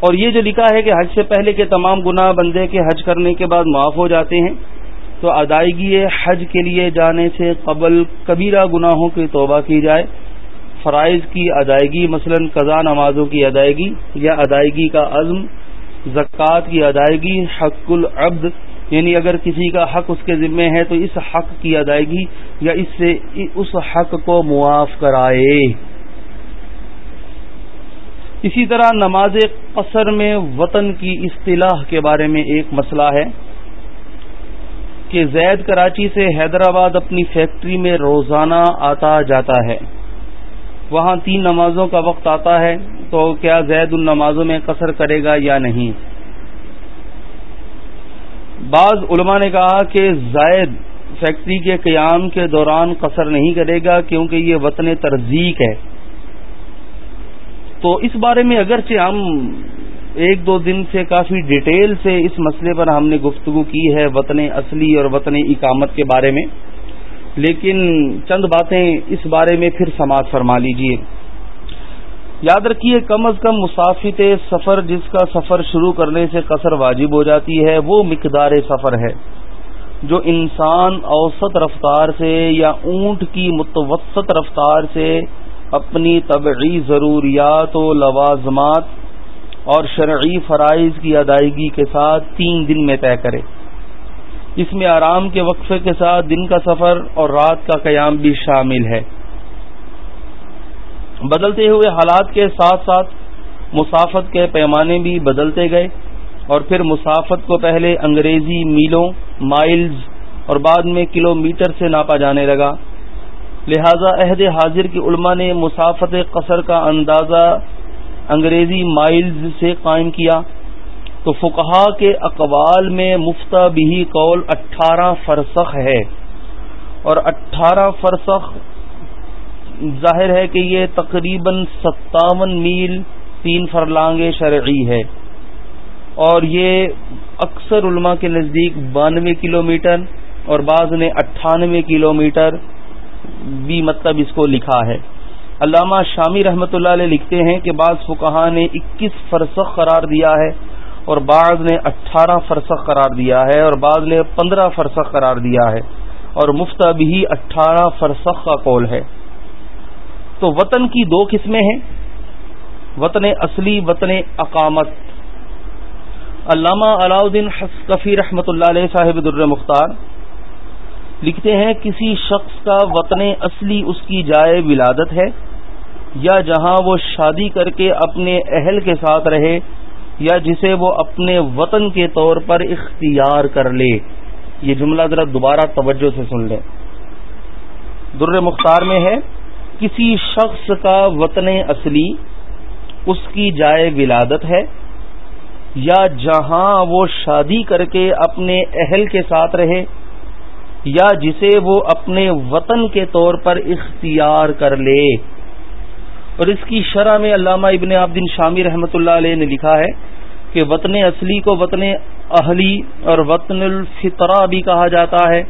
اور یہ جو لکھا ہے کہ حج سے پہلے کے تمام گناہ بندے کے حج کرنے کے بعد معاف ہو جاتے ہیں، تو ادائیگی حج کے لیے جانے سے قبل کبیرہ گناہوں کی توبہ کی جائے۔ فرائض کی ادائیگی، مثلا قضا نمازوں کی ادائیگی یا ادائیگی کا عزم زکوٰۃ کی ادائیگی حق العبد یعنی اگر کسی کا حق اس کے ذمے ہے تو اس حق کی ادائیگی یا اس سے اس حق کو معاف کرائے۔ اسی طرح نماز قصر میں وطن کی اصطلاح کے بارے میں ایک مسئلہ ہے کہ زید کراچی سے حیدرآباد اپنی فیکٹری میں روزانہ آتا جاتا ہے۔ وہاں تین نمازوں کا وقت آتا ہے، تو کیا زید ان نمازوں میں قصر کرے گا یا نہیں؟ بعض علماء نے کہا کہ زائد فیکٹری کے قیام کے دوران قصر نہیں کرے گا کیونکہ یہ وطن ترزیق ہے۔ تو اس بارے میں اگرچہ ہم ایک دو دن سے کافی ڈیٹیل سے اس مسئلے پر ہم نے گفتگو کی ہے وطن اصلی اور وطن اقامت کے بارے میں۔ لیکن چند باتیں اس بارے میں پھر سماعت فرما لیجیے یاد رکھیے، کم از کم مسافت سفر جس کا سفر شروع کرنے سے قصر واجب ہو جاتی ہے، وہ مقدار سفر ہے۔ جو انسان اوسط رفتار سے یا اونٹ کی متوسط رفتار سے اپنی طبعی ضروریات و لوازمات اور شرعی فرائض کی ادائیگی کے ساتھ تین دن میں طے کرے۔ اس میں آرام کے وقفے کے ساتھ دن کا سفر اور رات کا قیام بھی شامل ہے۔ بدلتے ہوئے حالات کے ساتھ ساتھ مسافت کے پیمانے بھی بدلتے گئے اور پھر مسافت کو پہلے انگریزی میلوں، مائلز اور بعد میں کلو میٹر سے ناپا جانے لگا۔ لہذا عہد حاضر کی علماء نے مسافت قصر کا اندازہ انگریزی مائلز سے قائم کیا۔ تو فقہا کے اقوال میں مفتا بھی قول اٹھارہ فرسخ ہے۔ اور اٹھارہ فرسخ ظاہر ہے کہ یہ تقریباً ستاون میل تین فرلانگ شرعی ہے۔ اور یہ اکثر علماء کے نزدیک بانوے کلو میٹر اور بعض نے اٹھانوے کلو میٹر بھی مطلب اس کو لکھا ہے۔ علامہ شامی رحمت اللہ علیہ لکھتے ہیں کہ بعض فکہ نے اکیس فرسخ قرار دیا ہے۔ اور بعض نے اٹھارہ فرسخ قرار دیا ہے اور بعض نے پندرہ فرسخ قرار دیا ہے اور مفتا بھی اٹھارہ فرسخ کا قول ہے۔ تو وطن کی دو قسمیں ہیں۔ وطن اصلی، وطن اقامت۔ علامہ علاؤدین حسکفی رحمۃ اللہ علیہ صاحب در مختار لکھتے ہیں، کسی شخص کا وطن اصلی اس کی جائے ولادت ہے یا جہاں وہ شادی کر کے اپنے اہل کے ساتھ رہے یا جسے وہ اپنے وطن کے طور پر اختیار کر لے۔ یہ جملہ ذرا دوبارہ توجہ سے سن لیں۔ در مختار میں ہے، کسی شخص کا وطن اصلی اس کی جائے ولادت ہے، یا جہاں وہ شادی کر کے اپنے اہل کے ساتھ رہے، یا جسے وہ اپنے وطن کے طور پر اختیار کر لے۔ اور اس کی شرح میں علامہ ابن عبدین شامی رحمۃ اللہ علیہ نے لکھا ہے کہ وطن اصلی کو وطن اہلی اور وطن الفطرہ بھی کہا جاتا ہے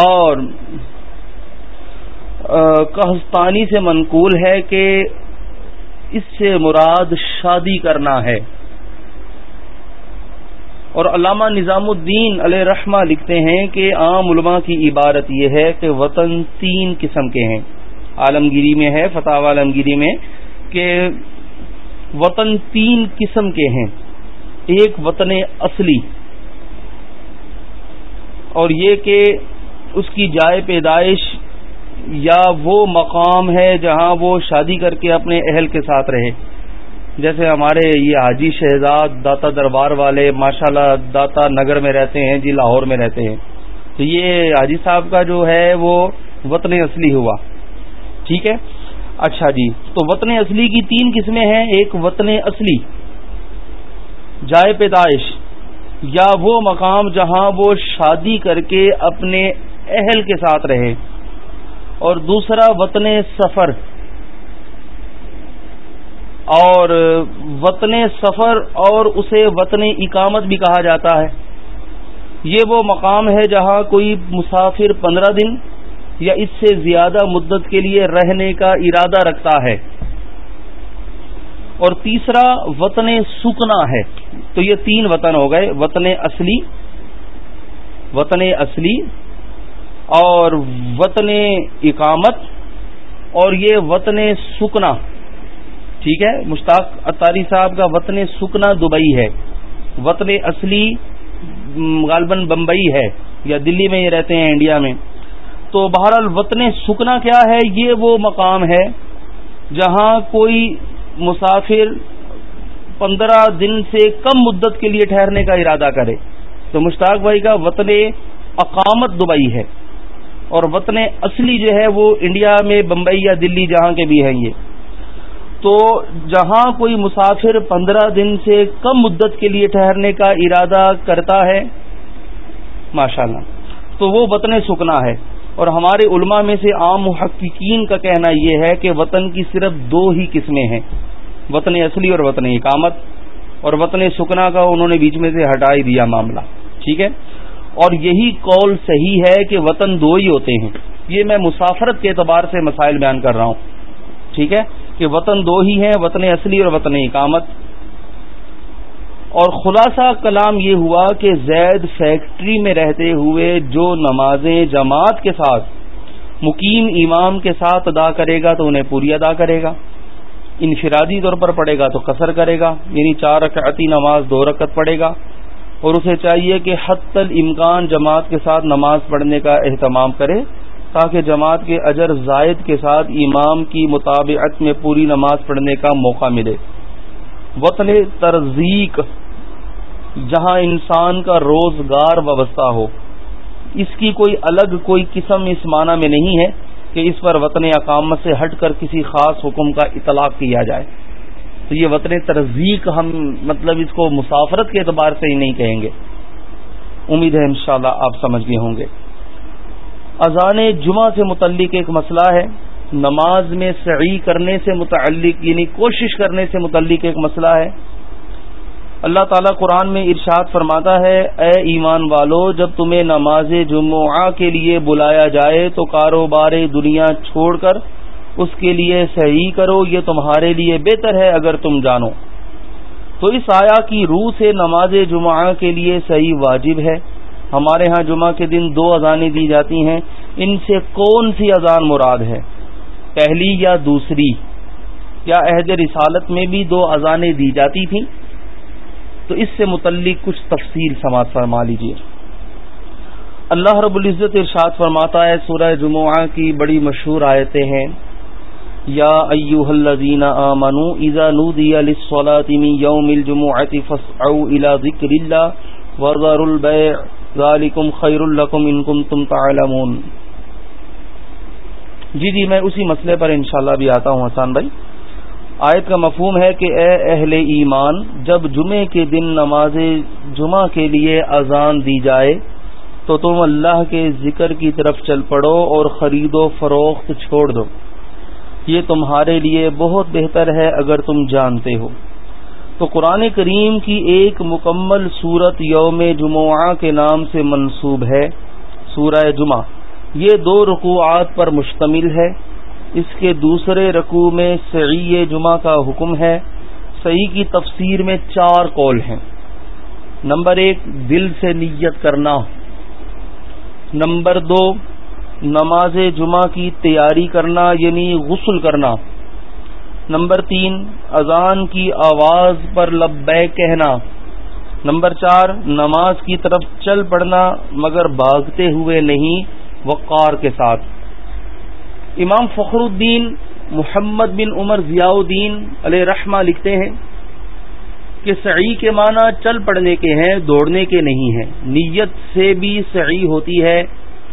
اور کہستانی سے منقول ہے کہ اس سے مراد شادی کرنا ہے۔ اور علامہ نظام الدین علیہ رحمہ لکھتے ہیں کہ عام علماء کی عبارت یہ ہے کہ وطن تین قسم کے ہیں۔ عالمگیری میں ہے فتح عالمگیری میں، کہ وطن تین قسم کے ہیں۔ ایک وطن اصلی، اور یہ کہ اس کی جائے پیدائش یا وہ مقام ہے جہاں وہ شادی کر کے اپنے اہل کے ساتھ رہے۔ جیسے ہمارے یہ حاجی شہزاد داتا دربار والے، ماشاءاللہ داتا نگر میں رہتے ہیں جی لاہور میں رہتے ہیں۔ تو یہ حاجی صاحب کا جو ہے، وہ وطن اصلی ہوا۔ ٹھیک ہے؟ اچھا جی۔ تو وطن اصلی کی تین قسمیں ہیں، ایک وطن اصلی، جائے پیدائش، یا وہ مقام جہاں وہ شادی کر کے اپنے اہل کے ساتھ رہے، اور دوسرا وطن سفر۔ اور وطن سفر اور اسے وطن اقامت بھی کہا جاتا ہے۔ یہ وہ مقام ہے جہاں کوئی مسافر پندرہ دن یا اس سے زیادہ مدت کے لیے رہنے کا ارادہ رکھتا ہے۔ اور تیسرا، وطن سکنا ہے۔ تو یہ تین وطن ہو گئے، وطن اصلی وطن اصلی اور وطن اقامت اور یہ وطن سکنا ٹھیک ہے، مشتاق اتاری صاحب کا وطن سکنا دبئی ہے۔ وطن اصلی غالباً بمبئی ہے یا دلی میں یہ رہتے ہیں، انڈیا میں۔ تو بہرحال وطن سکنا کیا ہے؟ یہ وہ مقام ہے جہاں کوئی مسافر پندرہ دن سے کم مدت کے لیے ٹھہرنے کا ارادہ کرے۔ تو مشتاق بھائی کا وطن اقامت دبئی ہے اور وطن اصلی جو ہے وہ انڈیا میں بمبئی یا دلی جہاں کے بھی ہیں یہ۔ تو جہاں کوئی مسافر پندرہ دن سے کم مدت کے لیے ٹھہرنے کا ارادہ کرتا ہے ماشاء اللہ تو وہ وطن سکنا ہے۔ اور ہمارے علماء میں سے عام محققین کا کہنا یہ ہے کہ وطن کی صرف دو ہی قسمیں ہیں، وطن اصلی اور وطن اقامت، اور وطن سکنا کا انہوں نے بیچ میں سے ہٹا ہی دیا معاملہ، ٹھیک ہے؟ اور یہی قول صحیح ہے کہ وطن دو ہی ہوتے ہیں۔ یہ میں مسافرت کے اعتبار سے مسائل بیان کر رہا ہوں، ٹھیک ہے؟ کہ وطن دو ہی ہیں، وطن اصلی اور وطن اقامت۔ اور خلاصہ کلام یہ ہوا کہ زید فیکٹری میں رہتے ہوئے جو نمازیں جماعت کے ساتھ مقیم امام کے ساتھ ادا کرے گا تو انہیں پوری ادا کرے گا، انفرادی طور پر پڑے گا تو قصر کرے گا یعنی چار رکعتی نماز دو رکعت پڑے گا۔ اور اسے چاہیے کہ حت الامکان جماعت کے ساتھ نماز پڑھنے کا اہتمام کرے تاکہ جماعت کے اجر زائد کے ساتھ امام کی مطابعت میں پوری نماز پڑھنے کا موقع ملے۔ وطن ترزیق جہاں انسان کا روزگار وابستہ ہو۔ اس کی کوئی الگ کوئی قسم اس معنی میں نہیں ہے کہ اس پر وطن اقامت سے ہٹ کر کسی خاص حکم کا اطلاق کیا جائے۔ تو یہ وطن ترزیق ہم مطلب اس کو مسافرت کے اعتبار سے ہی نہیں کہیں گے۔ امید ہے انشاءاللہ آپ سمجھ گئے ہوں گے۔ اذان جمعہ سے متعلق ایک مسئلہ ہے۔ نماز میں سعی کرنے سے متعلق یعنی کوشش کرنے سے متعلق ایک مسئلہ ہے۔ اللہ تعالیٰ قرآن میں ارشاد فرماتا ہے، اے ایمان والو، جب تمہیں نماز جمعہ کے لیے بلایا جائے تو کاروبار دنیا چھوڑ کر اس کے لیے صحیح کرو، یہ تمہارے لیے بہتر ہے اگر تم جانو۔ تو اس آیا کی روح سے نماز جمعہ کے لیے صحیح واجب ہے۔ ہمارے ہاں جمعہ کے دن دو اذانیں دی جاتی ہیں۔ ان سے کون سی اذان مراد ہے؟ پہلی یا دوسری؟ یا عہد رسالت میں بھی دو اذانیں دی جاتی تھیں؟ تو اس سے متعلق کچھ تفصیل سماعت فرما لیجیے اللہ رب العزت ارشاد فرماتا ہے، سورہ جمعہ کی بڑی مشہور آیتیں ہیں۔ یا ایوہ الذین آمنوا اذا نودی للصلاة من یوم الجمعة فاسعوا الى ذکر اللہ وذر البیع ذالکم خیر لکم ان کنتم تعلمون۔ جی جی میں اسی مسئلے پر انشاءاللہ بھی آتا ہوں حسان بھائی۔ آیت کا مفہوم ہے کہ اے اہل ایمان، جب جمعے کے دن نماز جمعہ کے لیے اذان دی جائے، تو تم اللہ کے ذکر کی طرف چل پڑو اور خرید و فروخت چھوڑ دو۔ یہ تمہارے لیے بہت بہتر ہے اگر تم جانتے ہو۔ تو قرآن کریم کی ایک مکمل صورت یوم جمعہ کے نام سے منسوب ہے، سورہ جمعہ۔ یہ دو رکوعات پر مشتمل ہے۔ اس کے دوسرے رکوع میں سعی جمعہ کا حکم ہے۔ صحیح کی تفسیر میں چار قول ہیں۔ نمبر ایک، دل سے نیت کرنا۔ نمبر دو، نماز جمعہ کی تیاری کرنا یعنی غسل کرنا۔ نمبر تین، اذان کی آواز پر لبے کہنا۔ نمبر چار، نماز کی طرف چل پڑنا مگر بھاگتے ہوئے نہیں، وقار کے ساتھ۔ امام فخر الدین محمد بن عمر ضیاء الدین علیہ رحمہ لکھتے ہیں کہ سعی کے معنی چل پڑنے کے ہیں، دوڑنے کے نہیں ہیں۔ نیت سے بھی سعی ہوتی ہے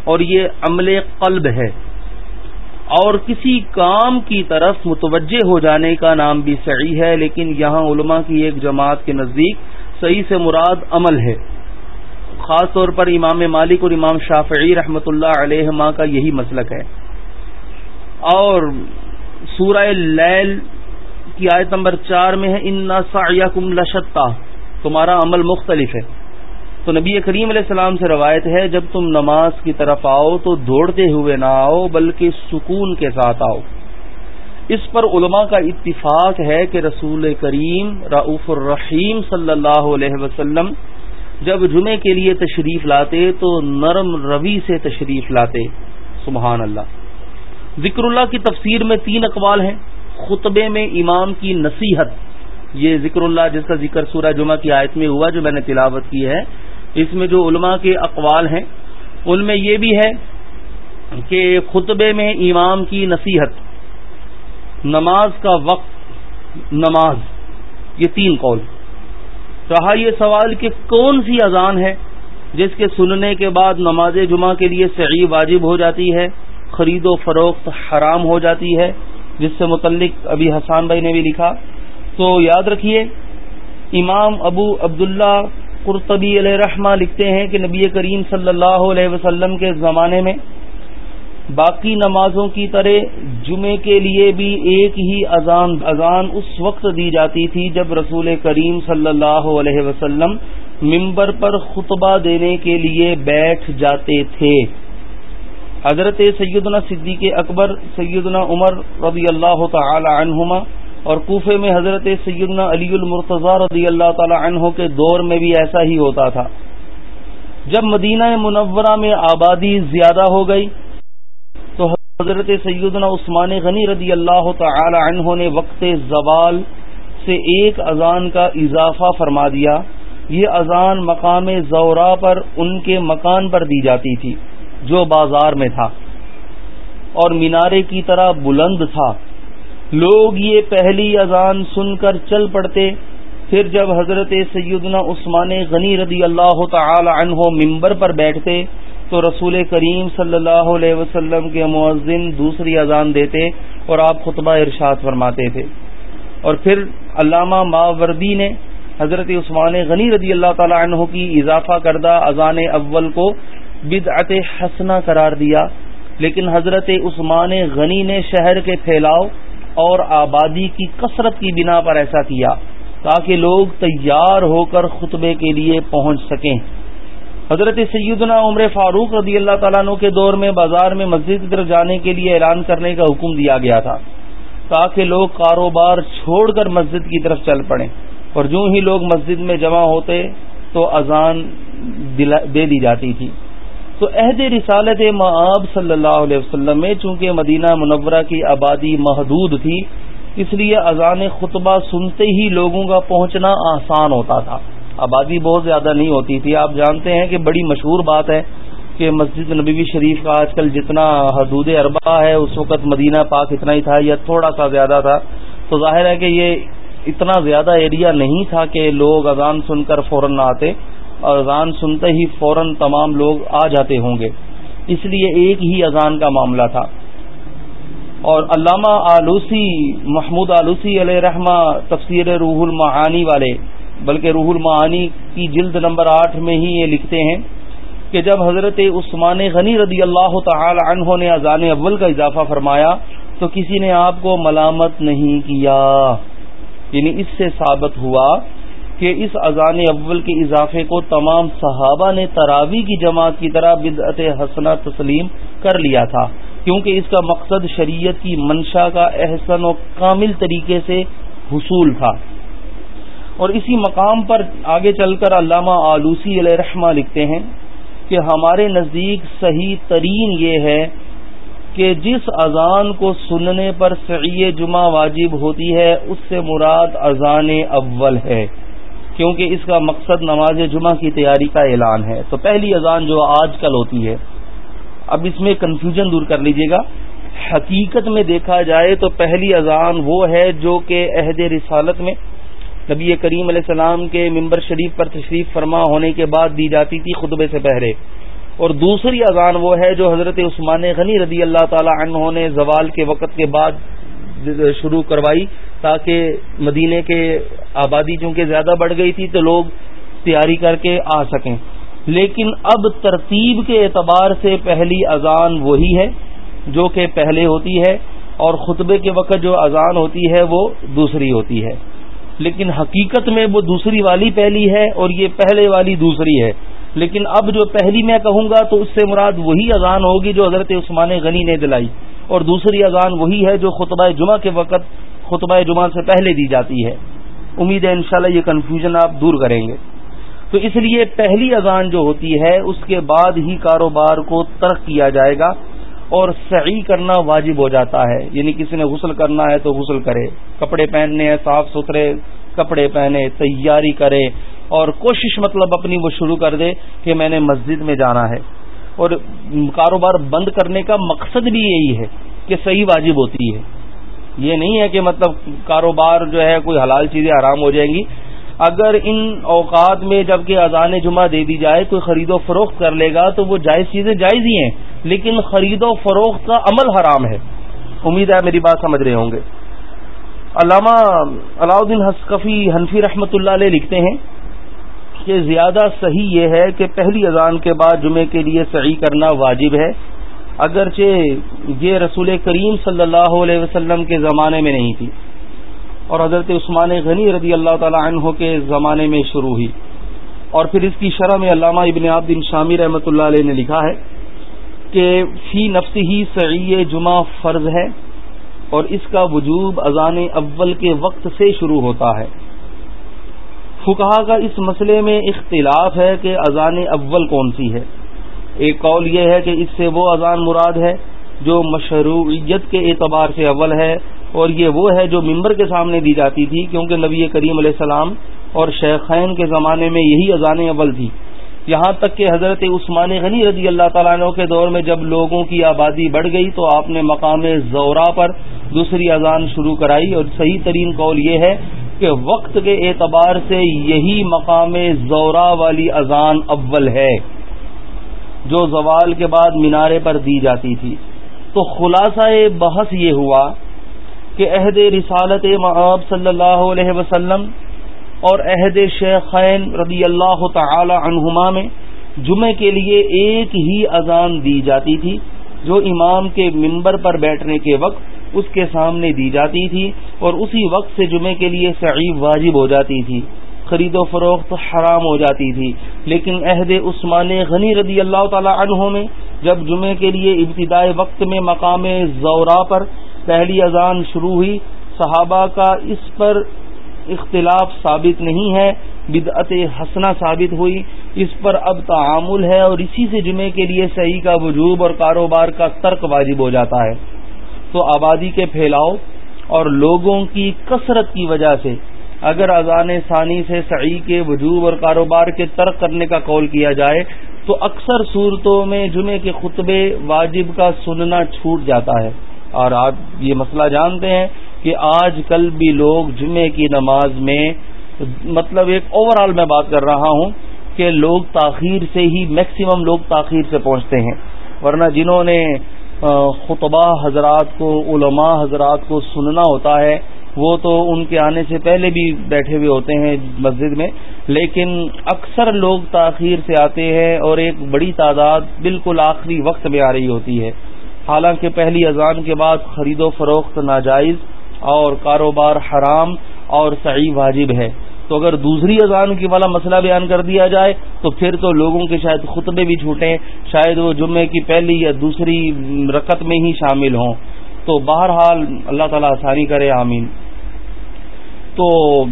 اور یہ عمل قلب ہے۔ اور کسی کام کی طرف متوجہ ہو جانے کا نام بھی صحیح ہے، لیکن یہاں علماء کی ایک جماعت کے نزدیک صحیح سے مراد عمل ہے۔ خاص طور پر امام مالک اور امام شافعی رحمۃ اللہ علیہ ماں کا یہی مسلک ہے۔ اور سورہ لیل کی آیت نمبر چار میں ہے ان کم لشتا تمہارا عمل مختلف ہے۔ تو نبی کریم علیہ السلام سے روایت ہے، جب تم نماز کی طرف آؤ تو دوڑتے ہوئے نہ آؤ، بلکہ سکون کے ساتھ آؤ۔ اس پر علماء کا اتفاق ہے کہ رسول کریم رعف الرحیم صلی اللہ علیہ وسلم جب جمعے کے لیے تشریف لاتے تو نرم روی سے تشریف لاتے۔ سبحان اللہ۔ ذکر اللہ کی تفسیر میں تین اقوال ہیں۔ خطبے میں امام کی نصیحت، یہ ذکر اللہ جس کا ذکر سورہ جمعہ کی آیت میں ہوا جو میں نے تلاوت کی ہے۔ اس میں جو علماء کے اقوال ہیں، ان میں یہ بھی ہے کہ خطبے میں امام کی نصیحت، نماز کا وقت، نماز، یہ تین قول۔ رہا یہ سوال کہ کون سی اذان ہے جس کے سننے کے بعد نماز جمعہ کے لیے صحیح واجب ہو جاتی ہے؟ خرید و فروخت حرام ہو جاتی ہے، جس سے متعلق ابھی حسان بھائی نے بھی لکھا۔ تو یاد رکھیے، امام ابو عبداللہ قرطبی علیہ رحمہ لکھتے ہیں کہ نبی کریم صلی اللہ علیہ وسلم کے زمانے میں باقی نمازوں کی طرح جمعے کے لیے بھی ایک ہی اذان اذان اس وقت دی جاتی تھی جب رسول کریم صلی اللہ علیہ وسلم ممبر پر خطبہ دینے کے لیے بیٹھ جاتے تھے۔ حضرت سیدنا صدیق اکبر، سیدنا عمر رضی اللہ تعالی عنہما اور کوفے میں حضرت سیدنا علی المرتضی رضی اللہ تعالی عنہ کے دور میں بھی ایسا ہی ہوتا تھا۔ جب مدینہ منورہ میں آبادی زیادہ ہو گئی، تو حضرت سیدنا عثمان غنی رضی اللہ تعالی عنہ نے وقت زوال سے ایک اذان کا اضافہ فرما دیا۔ یہ اذان مقام زورا پر ان کے مکان پر دی جاتی تھی۔ جو بازار میں تھا۔ اور مینارے کی طرح بلند تھا۔ لوگ یہ پہلی اذان سن کر چل پڑتے۔ پھر جب حضرت سیدنا عثمان غنی رضی اللہ تعالی عنہ ممبر پر بیٹھتے، تو رسول کریم صلی اللہ علیہ وسلم کے مؤذن دوسری اذان دیتے اور آپ خطبہ ارشاد فرماتے تھے۔ اور پھر علامہ ماوردی نے حضرت عثمان غنی رضی اللہ تعالی عنہ کی اضافہ کردہ اذان اول کو بدعت حسنہ قرار دیا، لیکن حضرت عثمان غنی نے شہر کے پھیلاؤ اور آبادی کی کثرت کی بنا پر ایسا کیا تاکہ لوگ تیار ہو کر خطبے کے لیے پہنچ سکیں۔ حضرت سیدنا عمر فاروق رضی اللہ تعالیٰ عنہ کے دور میں بازار میں مسجد کی طرف جانے کے لیے اعلان کرنے کا حکم دیا گیا تھا، تاکہ لوگ کاروبار چھوڑ کر مسجد کی طرف چل پڑیں۔ اور جو ہی لوگ مسجد میں جمع ہوتے تو اذان دے دی جاتی تھی۔ تو عہد رسالت معاب صلی اللہ علیہ وسلم میں چونکہ مدینہ منورہ کی آبادی محدود تھی، اس لیے اذان خطبہ سنتے ہی لوگوں کا پہنچنا آسان ہوتا تھا۔ آبادی بہت زیادہ نہیں ہوتی تھی۔ آپ جانتے ہیں کہ بڑی مشہور بات ہے کہ مسجد نبی شریف کا آج کل جتنا حدود اربا ہے، اس وقت مدینہ پاک اتنا ہی تھا یا تھوڑا سا زیادہ تھا۔ تو ظاہر ہے کہ یہ اتنا زیادہ ایریا نہیں تھا کہ لوگ اذان سن کر فوراً نہ آتے۔ اور اذان سنتے ہی فوراً تمام لوگ آ جاتے ہوں گے۔ اس لیے ایک ہی اذان کا معاملہ تھا۔ اور علامہ آلوسی، محمود آلوسی علیہ رحمہ تفسیر روح المعانی والے، بلکہ روح المعانی کی جلد نمبر آٹھ میں ہی یہ لکھتے ہیں کہ جب حضرت عثمان غنی رضی اللہ تعالی عنہ نے اذان اول کا اضافہ فرمایا تو کسی نے آپ کو ملامت نہیں کیا۔ یعنی اس سے ثابت ہوا کہ اس اذان اول کے اضافے کو تمام صحابہ نے تراوی کی جماعت کی طرح بدعت حسنہ تسلیم کر لیا تھا، کیونکہ اس کا مقصد شریعت کی منشا کا احسن و کامل طریقے سے حصول تھا۔ اور اسی مقام پر آگے چل کر علامہ آلوسی علیہ رحمہ لکھتے ہیں کہ ہمارے نزدیک صحیح ترین یہ ہے کہ جس اذان کو سننے پر سعی جمعہ واجب ہوتی ہے، اس سے مراد اذان اول ہے۔ کیونکہ اس کا مقصد نماز جمعہ کی تیاری کا اعلان ہے۔ تو پہلی اذان جو آج کل ہوتی ہے، اب اس میں کنفیوژن دور کر لیجیے گا۔ حقیقت میں دیکھا جائے تو پہلی اذان وہ ہے جو کہ عہد رسالت میں نبی کریم علیہ السلام کے ممبر شریف پر تشریف فرما ہونے کے بعد دی جاتی تھی خطبے سے پہلے۔ اور دوسری اذان وہ ہے جو حضرت عثمان غنی رضی اللہ تعالی عنہ نے زوال کے وقت کے بعد شروع کروائی۔ تاکہ مدینے کے آبادی چونکہ زیادہ بڑھ گئی تھی تو لوگ تیاری کر کے آ سکیں۔ لیکن اب ترتیب کے اعتبار سے پہلی اذان وہی ہے جو کہ پہلے ہوتی ہے اور خطبے کے وقت جو اذان ہوتی ہے وہ دوسری ہوتی ہے۔ لیکن حقیقت میں وہ دوسری والی پہلی ہے اور یہ پہلے والی دوسری ہے۔ لیکن اب جو پہلی میں کہوں گا تو اس سے مراد وہی اذان ہوگی جو حضرت عثمان غنی نے دلائی۔ اور دوسری اذان وہی ہے جو خطبہ جمعہ کے وقت خطبہ جمعہ سے پہلے دی جاتی ہے۔ امید ہے انشاءاللہ یہ کنفیوژن آپ دور کریں گے۔ تو اس لیے پہلی اذان جو ہوتی ہے، اس کے بعد ہی کاروبار کو ترک کیا جائے گا اور صحیح کرنا واجب ہو جاتا ہے۔ یعنی کسی نے غسل کرنا ہے تو غسل کرے، کپڑے پہننے ہیں صاف ستھرے، کپڑے پہنے، تیاری کرے اور کوشش مطلب اپنی وہ شروع کر دے کہ میں نے مسجد میں جانا ہے۔ اور کاروبار بند کرنے کا مقصد بھی یہی ہے کہ صحیح واجب ہوتی ہے۔ یہ نہیں ہے کہ مطلب کاروبار جو ہے کوئی حلال چیزیں آرام ہو جائیں گی۔ اگر ان اوقات میں جبکہ اذان جمعہ دے دی جائے، کوئی خرید و فروخت کر لے گا تو وہ جائز چیزیں جائز ہی ہیں، لیکن خرید و فروخت کا عمل حرام ہے۔ امید ہے میری بات سمجھ رہے ہوں گے۔ علامہ علاؤدین حسکفی حنفی رحمۃ اللہ علیہ لکھتے ہیں کہ زیادہ صحیح یہ ہے کہ پہلی اذان کے بعد جمعے کے لیے صحیح کرنا واجب ہے۔ اگرچہ یہ رسول کریم صلی اللہ علیہ وسلم کے زمانے میں نہیں تھی اور حضرت عثمان غنی رضی اللہ تعالی عنہ کے زمانے میں شروع ہوئی اور پھر اس کی شرح میں علامہ ابن عبدین شامی رحمۃ اللہ علیہ نے لکھا ہے کہ فی نفس ہی سعی جمعہ فرض ہے اور اس کا وجوب اذان اول کے وقت سے شروع ہوتا ہے۔ فکہ کا اس مسئلے میں اختلاف ہے کہ اذان اول کون سی ہے۔ ایک قول یہ ہے کہ اس سے وہ اذان مراد ہے جو مشروعیت کے اعتبار سے اول ہے اور یہ وہ ہے جو ممبر کے سامنے دی جاتی تھی، کیونکہ نبی کریم علیہ السلام اور شیخین کے زمانے میں یہی اذان اول تھی یہاں تک کہ حضرت عثمان غنی رضی اللہ تعالیٰ عنہ کے دور میں جب لوگوں کی آبادی بڑھ گئی تو آپ نے مقام زورا پر دوسری اذان شروع کرائی اور صحیح ترین قول یہ ہے کہ وقت کے اعتبار سے یہی مقام زورا والی اذان اول ہے۔ جو زوال کے بعد مینارے پر دی جاتی تھی۔ تو خلاصہ بحث یہ ہوا کہ عہد رسالت معاب صلی اللہ علیہ وسلم اور عہد شیخین رضی اللہ تعالی عنہما میں جمعے کے لیے ایک ہی اذان دی جاتی تھی، جو امام کے ممبر پر بیٹھنے کے وقت اس کے سامنے دی جاتی تھی اور اسی وقت سے جمعے کے لیے سعیب واجب ہو جاتی تھی۔ خرید و فروخت حرام ہو جاتی تھی۔ لیکن عہد عثمان غنی رضی اللہ تعالی عنہ میں جب جمعے کے لیے ابتدائی وقت میں مقام زورا پر پہلی اذان شروع ہوئی، صحابہ کا اس پر اختلاف ثابت نہیں ہے، بدعت حسنا ثابت ہوئی۔ اس پر اب تعامل ہے اور اسی سے جمعے کے لیے صحیح کا وجوب اور کاروبار کا ترک واجب ہو جاتا ہے۔ تو آبادی کے پھیلاؤ اور لوگوں کی کثرت کی وجہ سے اگر اذان ثانی سے صحیح کے وجوب اور کاروبار کے ترک کرنے کا قول کیا جائے، تو اکثر صورتوں میں جمعے کے خطبے واجب کا سننا چھوٹ جاتا ہے۔ اور آپ یہ مسئلہ جانتے ہیں کہ آج کل بھی لوگ جمعے کی نماز میں مطلب ایک اوور آل میں بات کر رہا ہوں کہ لوگ تاخیر سے ہی میکسیمم لوگ تاخیر سے پہنچتے ہیں۔ ورنہ جنہوں نے خطبہ حضرات کو، علماء حضرات کو سننا ہوتا ہے وہ تو ان کے آنے سے پہلے بھی بیٹھے ہوئے ہوتے ہیں مسجد میں، لیکن اکثر لوگ تاخیر سے آتے ہیں اور ایک بڑی تعداد بالکل آخری وقت میں آ رہی ہوتی ہے۔ حالانکہ پہلی اذان کے بعد خرید و فروخت ناجائز اور کاروبار حرام اور صحیح واجب ہے۔ تو اگر دوسری اذان کی والا مسئلہ بیان کر دیا جائے، تو پھر تو لوگوں کے شاید خطبے بھی چھوٹیں، شاید وہ جمعے کی پہلی یا دوسری رکت میں ہی شامل ہوں۔ تو بہرحال اللہ تعالیٰ آسانی کرے، آمین۔ تو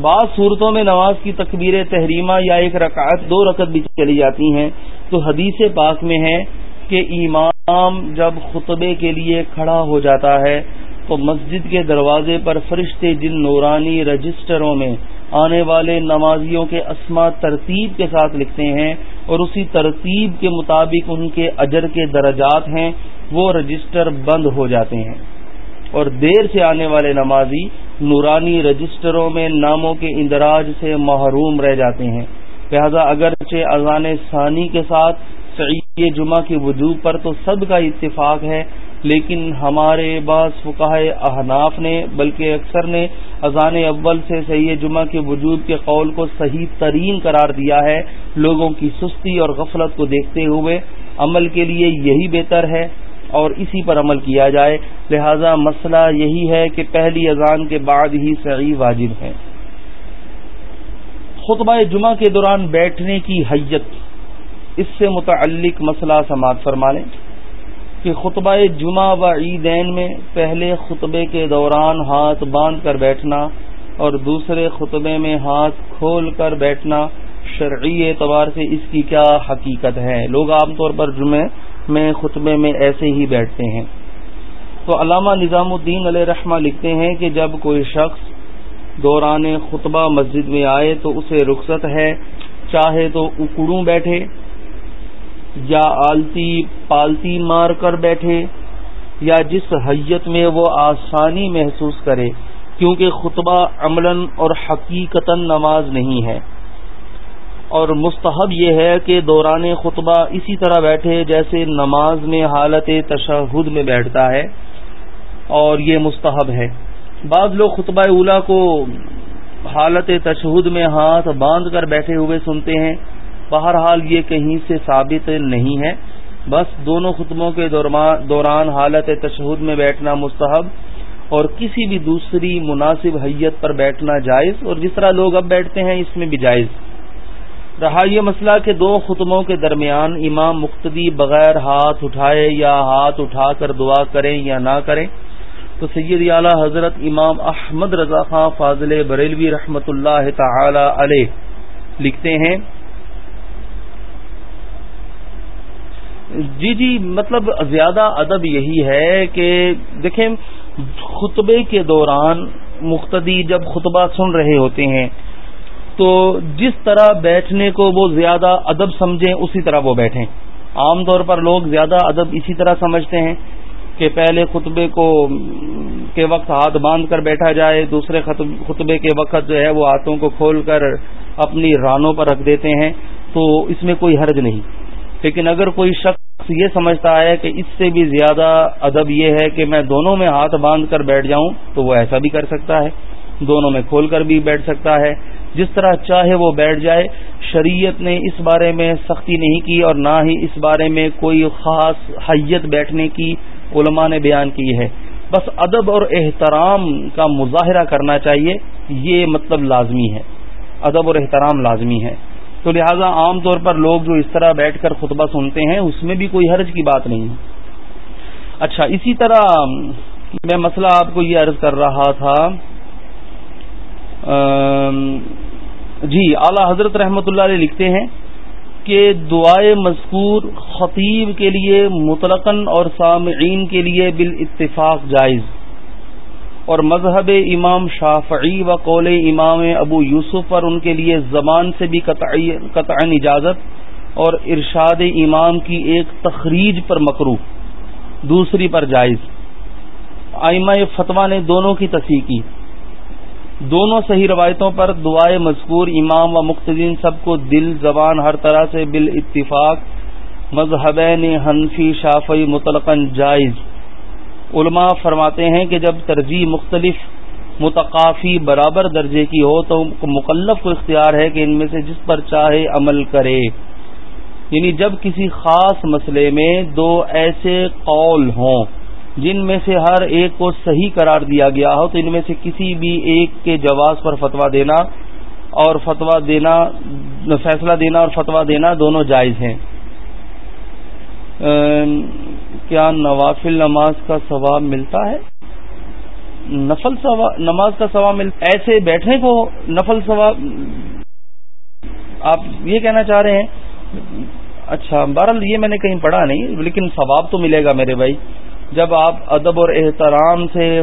بعض صورتوں میں نماز کی تکبیر تحریمہ یا ایک رکعت، دو رکعت بھی چلی جاتی ہیں۔ تو حدیث پاک میں ہے کہ امام جب خطبے کے لیے کھڑا ہو جاتا ہے تو مسجد کے دروازے پر فرشتے جن نورانی رجسٹروں میں آنے والے نمازیوں کے اسما ترتیب کے ساتھ لکھتے ہیں اور اسی ترتیب کے مطابق ان کے اجر کے درجات ہیں، وہ رجسٹر بند ہو جاتے ہیں۔ اور دیر سے آنے والے نمازی نورانی رجسٹروں میں ناموں کے اندراج سے محروم رہ جاتے ہیں۔ لہذا اگرچہ اذان ثانی کے ساتھ سعید جمعہ کی وجوب پر تو سب کا اتفاق ہے، لیکن ہمارے بعض فقاہ احناف نے، بلکہ اکثر نے اذان اول سے سید جمعہ کے وجود کے قول کو صحیح ترین قرار دیا ہے۔ لوگوں کی سستی اور غفلت کو دیکھتے ہوئے عمل کے لیے یہی بہتر ہے۔ اور اسی پر عمل کیا جائے۔ لہذا مسئلہ یہی ہے کہ پہلی اذان کے بعد ہی صحیح واجب ہے۔ خطبہ جمعہ کے دوران بیٹھنے کی حیت، اس سے متعلق مسئلہ سماعت فرما لیں کہ خطبہ جمعہ و عیدین میں پہلے خطبے کے دوران ہاتھ باندھ کر بیٹھنا اور دوسرے خطبے میں ہاتھ کھول کر بیٹھنا شرعی اعتبار سے اس کی کیا حقیقت ہے۔ لوگ عام طور پر جمعے میں خطبے میں ایسے ہی بیٹھتے ہیں۔ تو علامہ نظام الدین علیہ رحمہ لکھتے ہیں کہ جب کوئی شخص دوران خطبہ مسجد میں آئے تو اسے رخصت ہے، چاہے تو اکڑوں بیٹھے یا آلتی پالتی مار کر بیٹھے یا جس حیت میں وہ آسانی محسوس کرے، کیونکہ خطبہ عملاً اور حقیقتا نماز نہیں ہے۔ اور مستحب یہ ہے کہ دوران خطبہ اسی طرح بیٹھے جیسے نماز میں حالت تشہد میں بیٹھتا ہے اور یہ مستحب ہے۔ بعض لوگ خطبہ اولا کو حالت تشہد میں ہاتھ باندھ کر بیٹھے ہوئے سنتے ہیں۔ بہرحال یہ کہیں سے ثابت نہیں ہے۔ بس دونوں خطبوں کے دوران حالت تشہد میں بیٹھنا مستحب اور کسی بھی دوسری مناسب حیت پر بیٹھنا جائز اور جس طرح لوگ اب بیٹھتے ہیں اس میں بھی جائز۔ رہا یہ مسئلہ کہ دو خطبوں کے درمیان امام مقتدی بغیر ہاتھ اٹھائے یا ہاتھ اٹھا کر دعا کریں یا نہ کریں، تو سید اعلی حضرت امام احمد رضا خان فاضل بریلوی رحمت اللہ تعالی علیہ لکھتے ہیں۔ جی جی مطلب زیادہ ادب یہی ہے کہ دیکھیں، خطبے کے دوران مقتدی جب خطبہ سن رہے ہوتے ہیں تو جس طرح بیٹھنے کو وہ زیادہ ادب سمجھیں، اسی طرح وہ بیٹھیں۔ عام طور پر لوگ زیادہ ادب اسی طرح سمجھتے ہیں کہ پہلے خطبے کو کے وقت ہاتھ باندھ کر بیٹھا جائے، دوسرے خطبے کے وقت جو ہے وہ ہاتھوں کو کھول کر اپنی رانوں پر رکھ دیتے ہیں، تو اس میں کوئی حرج نہیں۔ لیکن اگر کوئی شخص یہ سمجھتا ہے کہ اس سے بھی زیادہ ادب یہ ہے کہ میں دونوں میں ہاتھ باندھ کر بیٹھ جاؤں، تو وہ ایسا بھی کر سکتا ہے۔ دونوں میں کھول کر بھی بیٹھ سکتا ہے۔ جس طرح چاہے وہ بیٹھ جائے، شریعت نے اس بارے میں سختی نہیں کی اور نہ ہی اس بارے میں کوئی خاص حیت بیٹھنے کی علماء نے بیان کی ہے۔ بس ادب اور احترام کا مظاہرہ کرنا چاہیے، یہ مطلب لازمی ہے۔ ادب اور احترام لازمی ہے۔ تو لہذا عام طور پر لوگ جو اس طرح بیٹھ کر خطبہ سنتے ہیں، اس میں بھی کوئی حرج کی بات نہیں اچھا اسی طرح میں مسئلہ آپ کو یہ عرض کر رہا تھا جی اعلی حضرت رحمت اللہ علیہ لکھتے ہیں کہ دعائے مذکور خطیب کے لیے، مطلقاً اور سامعین کے لیے بالاتفاق جائز۔ اور مذہب امام شافعی و قول امام ابو یوسف پر ان کے لیے زبان سے بھی قطع اجازت اور ارشاد امام کی ایک تخریج پر مکرو دوسری پر جائز۔ آئمہ فتویٰ نے دونوں کی تصحیح کی۔ دونوں صحیح روایتوں پر دعائے مذکور امام و مقتدین سب کو دل زبان ہر طرح سے بال اتفاق مذہبین حنفی شافعی مطلقاً جائز۔ علماء فرماتے ہیں کہ جب ترجیح مختلف متقافی برابر درجے کی ہو تو مکلف کو اختیار ہے کہ ان میں سے جس پر چاہے عمل کرے۔ یعنی جب کسی خاص مسئلے میں دو ایسے قول ہوں جن میں سے ہر ایک کو صحیح قرار دیا گیا ہو، تو ان میں سے کسی بھی ایک کے جواز پر فتوا دینا اور فتوا دینا، فیصلہ دینا اور فتوا دینا دونوں جائز ہیں۔ کیا نوافل نماز کا ثواب ملتا ہے؟ نفل نماز کا ثواب ملتا ایسے بیٹھنے کو نفل ثواب، آپ یہ کہنا چاہ رہے ہیں؟ اچھا بہرحال یہ میں نے کہیں پڑھا نہیں، لیکن ثواب تو ملے گا میرے بھائی۔ جب آپ ادب اور احترام سے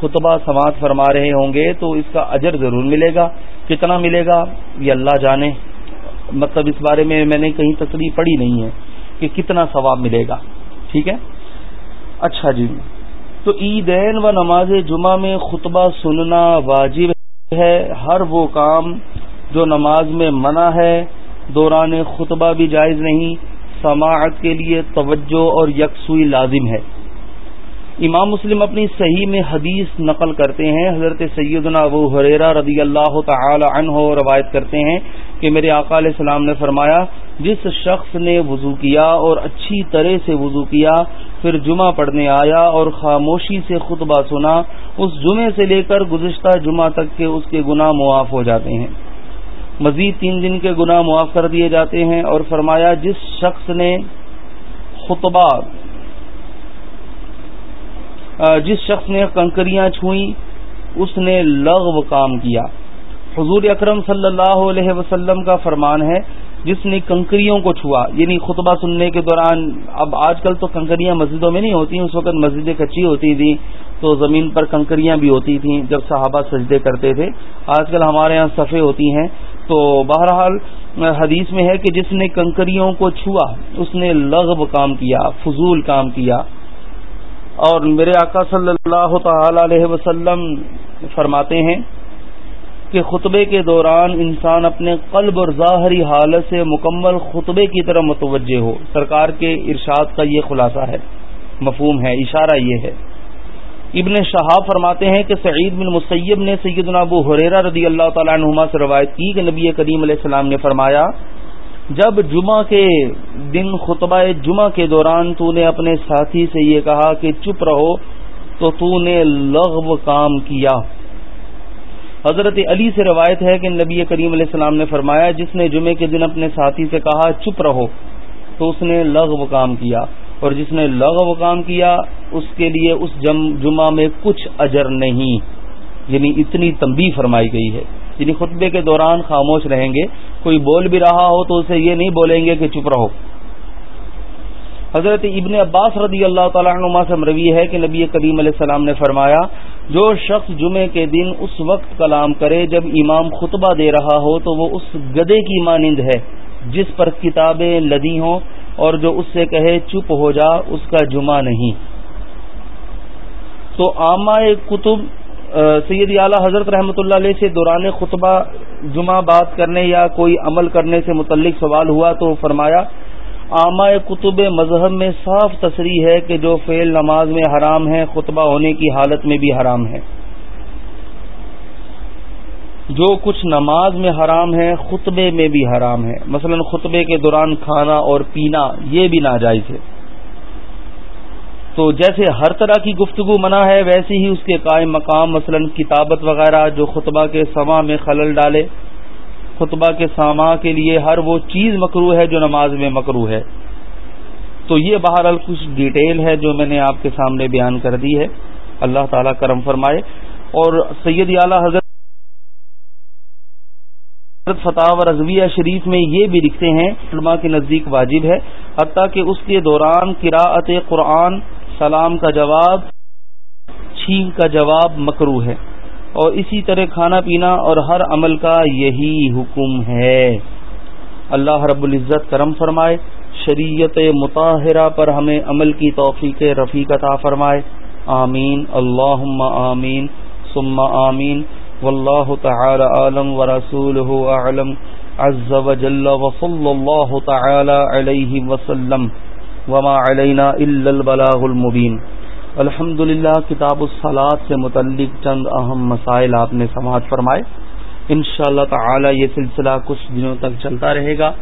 خطبہ سماعت فرما رہے ہوں گے تو اس کا اجر ضرور ملے گا۔ کتنا ملے گا؟ یہ اللہ جانے۔ مطلب اس بارے میں میں نے کہیں تصریح پڑھی نہیں ہے کہ کتنا ثواب ملے گا۔ ٹھیک ہے؟ اچھا جی۔ تو عیدین و نماز جمعہ میں خطبہ سننا واجب ہے۔ ہر وہ کام جو نماز میں منع ہے، دوران خطبہ بھی جائز نہیں۔ سماعت کے لیے توجہ اور یکسوئی لازم ہے۔ امام مسلم اپنی صحیح میں حدیث نقل کرتے ہیں۔ حضرت سیدنا ابو حریرہ رضی اللہ تعالی عنہ روایت کرتے ہیں کہ میرے آقا علیہ السلام نے فرمایا، جس شخص نے وضو کیا اور اچھی طرح سے وضو کیا، پھر جمعہ پڑھنے آیا اور خاموشی سے خطبہ سنا، اس جمعے سے لے کر گزشتہ جمعہ تک کے اس کے گناہ معاف ہو جاتے ہیں۔ مزید تین دن کے گناہ معاف کر دیے جاتے ہیں اور فرمایا، جس شخص نے خطبہ جس شخص نے کنکریاں چھوئیں، اس نے لغو کام کیا۔ حضور اکرم صلی اللہ علیہ وسلم کا فرمان ہے، جس نے کنکریوں کو چھوا یعنی خطبہ سننے کے دوران، اب آج کل تو کنکریاں مسجدوں میں نہیں ہوتی اس وقت مسجدیں کچی ہوتی تھیں، تو زمین پر کنکریاں بھی ہوتی تھیں جب صحابہ سجدے کرتے تھے۔ آج کل ہمارے یہاں صفے ہوتی ہیں۔ تو بہرحال، حدیث میں ہے کہ جس نے کنکریوں کو چھوا، اس نے لغب کام کیا، فضول کام کیا۔ اور میرے آقا صلی اللہ تعالی علیہ وسلم فرماتے ہیں کہ خطبے کے دوران انسان اپنے قلب اور ظاہری حالت سے مکمل خطبے کی طرف متوجہ ہو۔ سرکار کے ارشاد کا یہ خلاصہ ہے، مفہوم ہے، اشارہ یہ ہے۔ ابن شہاب فرماتے ہیں کہ سعید بن مسیب نے سیدنا ابو حریرہ رضی اللہ تعالیٰ عنہما سے روایت کی کہ نبی کریم علیہ السلام نے فرمایا جب جمعہ کے دن خطبہ جمعہ کے دوران تو نے اپنے ساتھی سے یہ کہا کہ چپ رہو تو تو نے لغو کام کیا۔ حضرت علی سے روایت ہے کہ نبی کریم علیہ السلام نے فرمایا، جس نے جمعے کے دن اپنے ساتھی سے کہا چپ رہو، تو اس نے لغو کام کیا۔ اور جس نے لغو کام کیا، اس کے لیے اس جمعہ میں کچھ اجر نہیں۔ یعنی اتنی تمبی فرمائی گئی ہے۔ یعنی خطبے کے دوران خاموش رہیں گے۔ کوئی بول بھی رہا ہو تو اسے یہ نہیں بولیں گے کہ چپ رہو۔ حضرت ابن عباس رضی اللہ تعالیٰ عنما سے مروی ہے کہ نبی کریم علیہ السلام نے فرمایا، جو شخص جمعے کے دن اس وقت کلام کرے جب امام خطبہ دے رہا ہو تو وہ اس گدے کی مانند ہے، جس پر کتابیں لدی ہوں اور جو اس سے کہے چپ ہو جا، اس کا جمعہ نہیں۔ تو عامہ کتب سید اعلیٰ حضرت رحمۃ اللہ علیہ سے دوران خطبہ جمعہ بات کرنے یا کوئی عمل کرنے سے متعلق سوال ہوا تو فرمایا، عامہ کتب مذہب میں صاف تصریح ہے کہ جو فعل نماز میں حرام ہے، خطبہ ہونے کی حالت میں بھی حرام ہے۔ جو کچھ نماز میں حرام ہے، خطبے میں بھی حرام ہے۔ مثلا خطبے کے دوران کھانا اور پینا یہ بھی ناجائز ہے۔ تو جیسے ہر طرح کی گفتگو منع ہے ویسے ہی اس کے قائم مقام، مثلا کتابت وغیرہ جو خطبہ کے سما میں خلل ڈالے۔ خطبہ کے ساما کے لیے ہر وہ چیز مکرو ہے جو نماز میں مکرو ہے۔ تو یہ بہرحال کچھ ڈیٹیل ہے جو میں نے آپ کے سامنے بیان کر دی ہے۔ اللہ تعالیٰ کرم فرمائے۔ اور سید اعلی حضرت فتح و رضویہ شریف میں یہ بھی لکھتے ہیں علماء کے نزدیک واجب ہے۔ حتیٰ کہ اس کے دوران قراءت قرآن سلام کا جواب، چھین کا جواب مکرو ہے۔ اور اسی طرح کھانا پینا اور ہر عمل کا یہی حکم ہے۔ اللہ رب العزت کرم فرمائے، شریعت مطالرہ پر ہمیں عمل کی توفیق رفیق عطا فرمائے۔ آمین۔ اللہ آمین۔ ثم آمین۔ واللہ تعالی عالم ورسولہ اعلم۔ عز وجل وصل اللہ تعالی علیہ وسلم۔ وما علینا البلاغ المبین الحمد للہ کتاب الصلاط سے متعلق چند اہم مسائل آپ نے سماعت فرمائے۔ ان شاء اللہ تعالی یہ سلسلہ کچھ دنوں تک چلتا رہے گا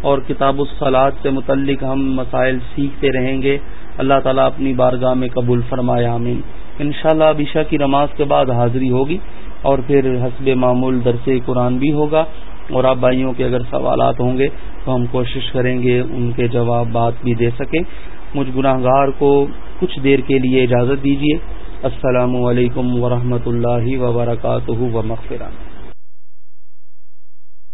اور کتاب الصلاط سے متعلق ہم مسائل سیکھتے رہیں گے۔ اللہ تعالیٰ اپنی بارگاہ میں قبول فرمائے، آمین۔ ان شاء اللہ کی نماز کے بعد حاضری ہوگی اور پھر حسب معمول درس قرآن بھی ہوگا۔ اور آپ بھائیوں کے اگر سوالات ہوں گے تو ہم کوشش کریں گے ان کے جواب بات بھی دے سکیں۔ مجھ گناہ گار کو کچھ دیر کے لیے اجازت دیجیے السلام علیکم ورحمۃ اللہ وبرکاتہ و مغفرہ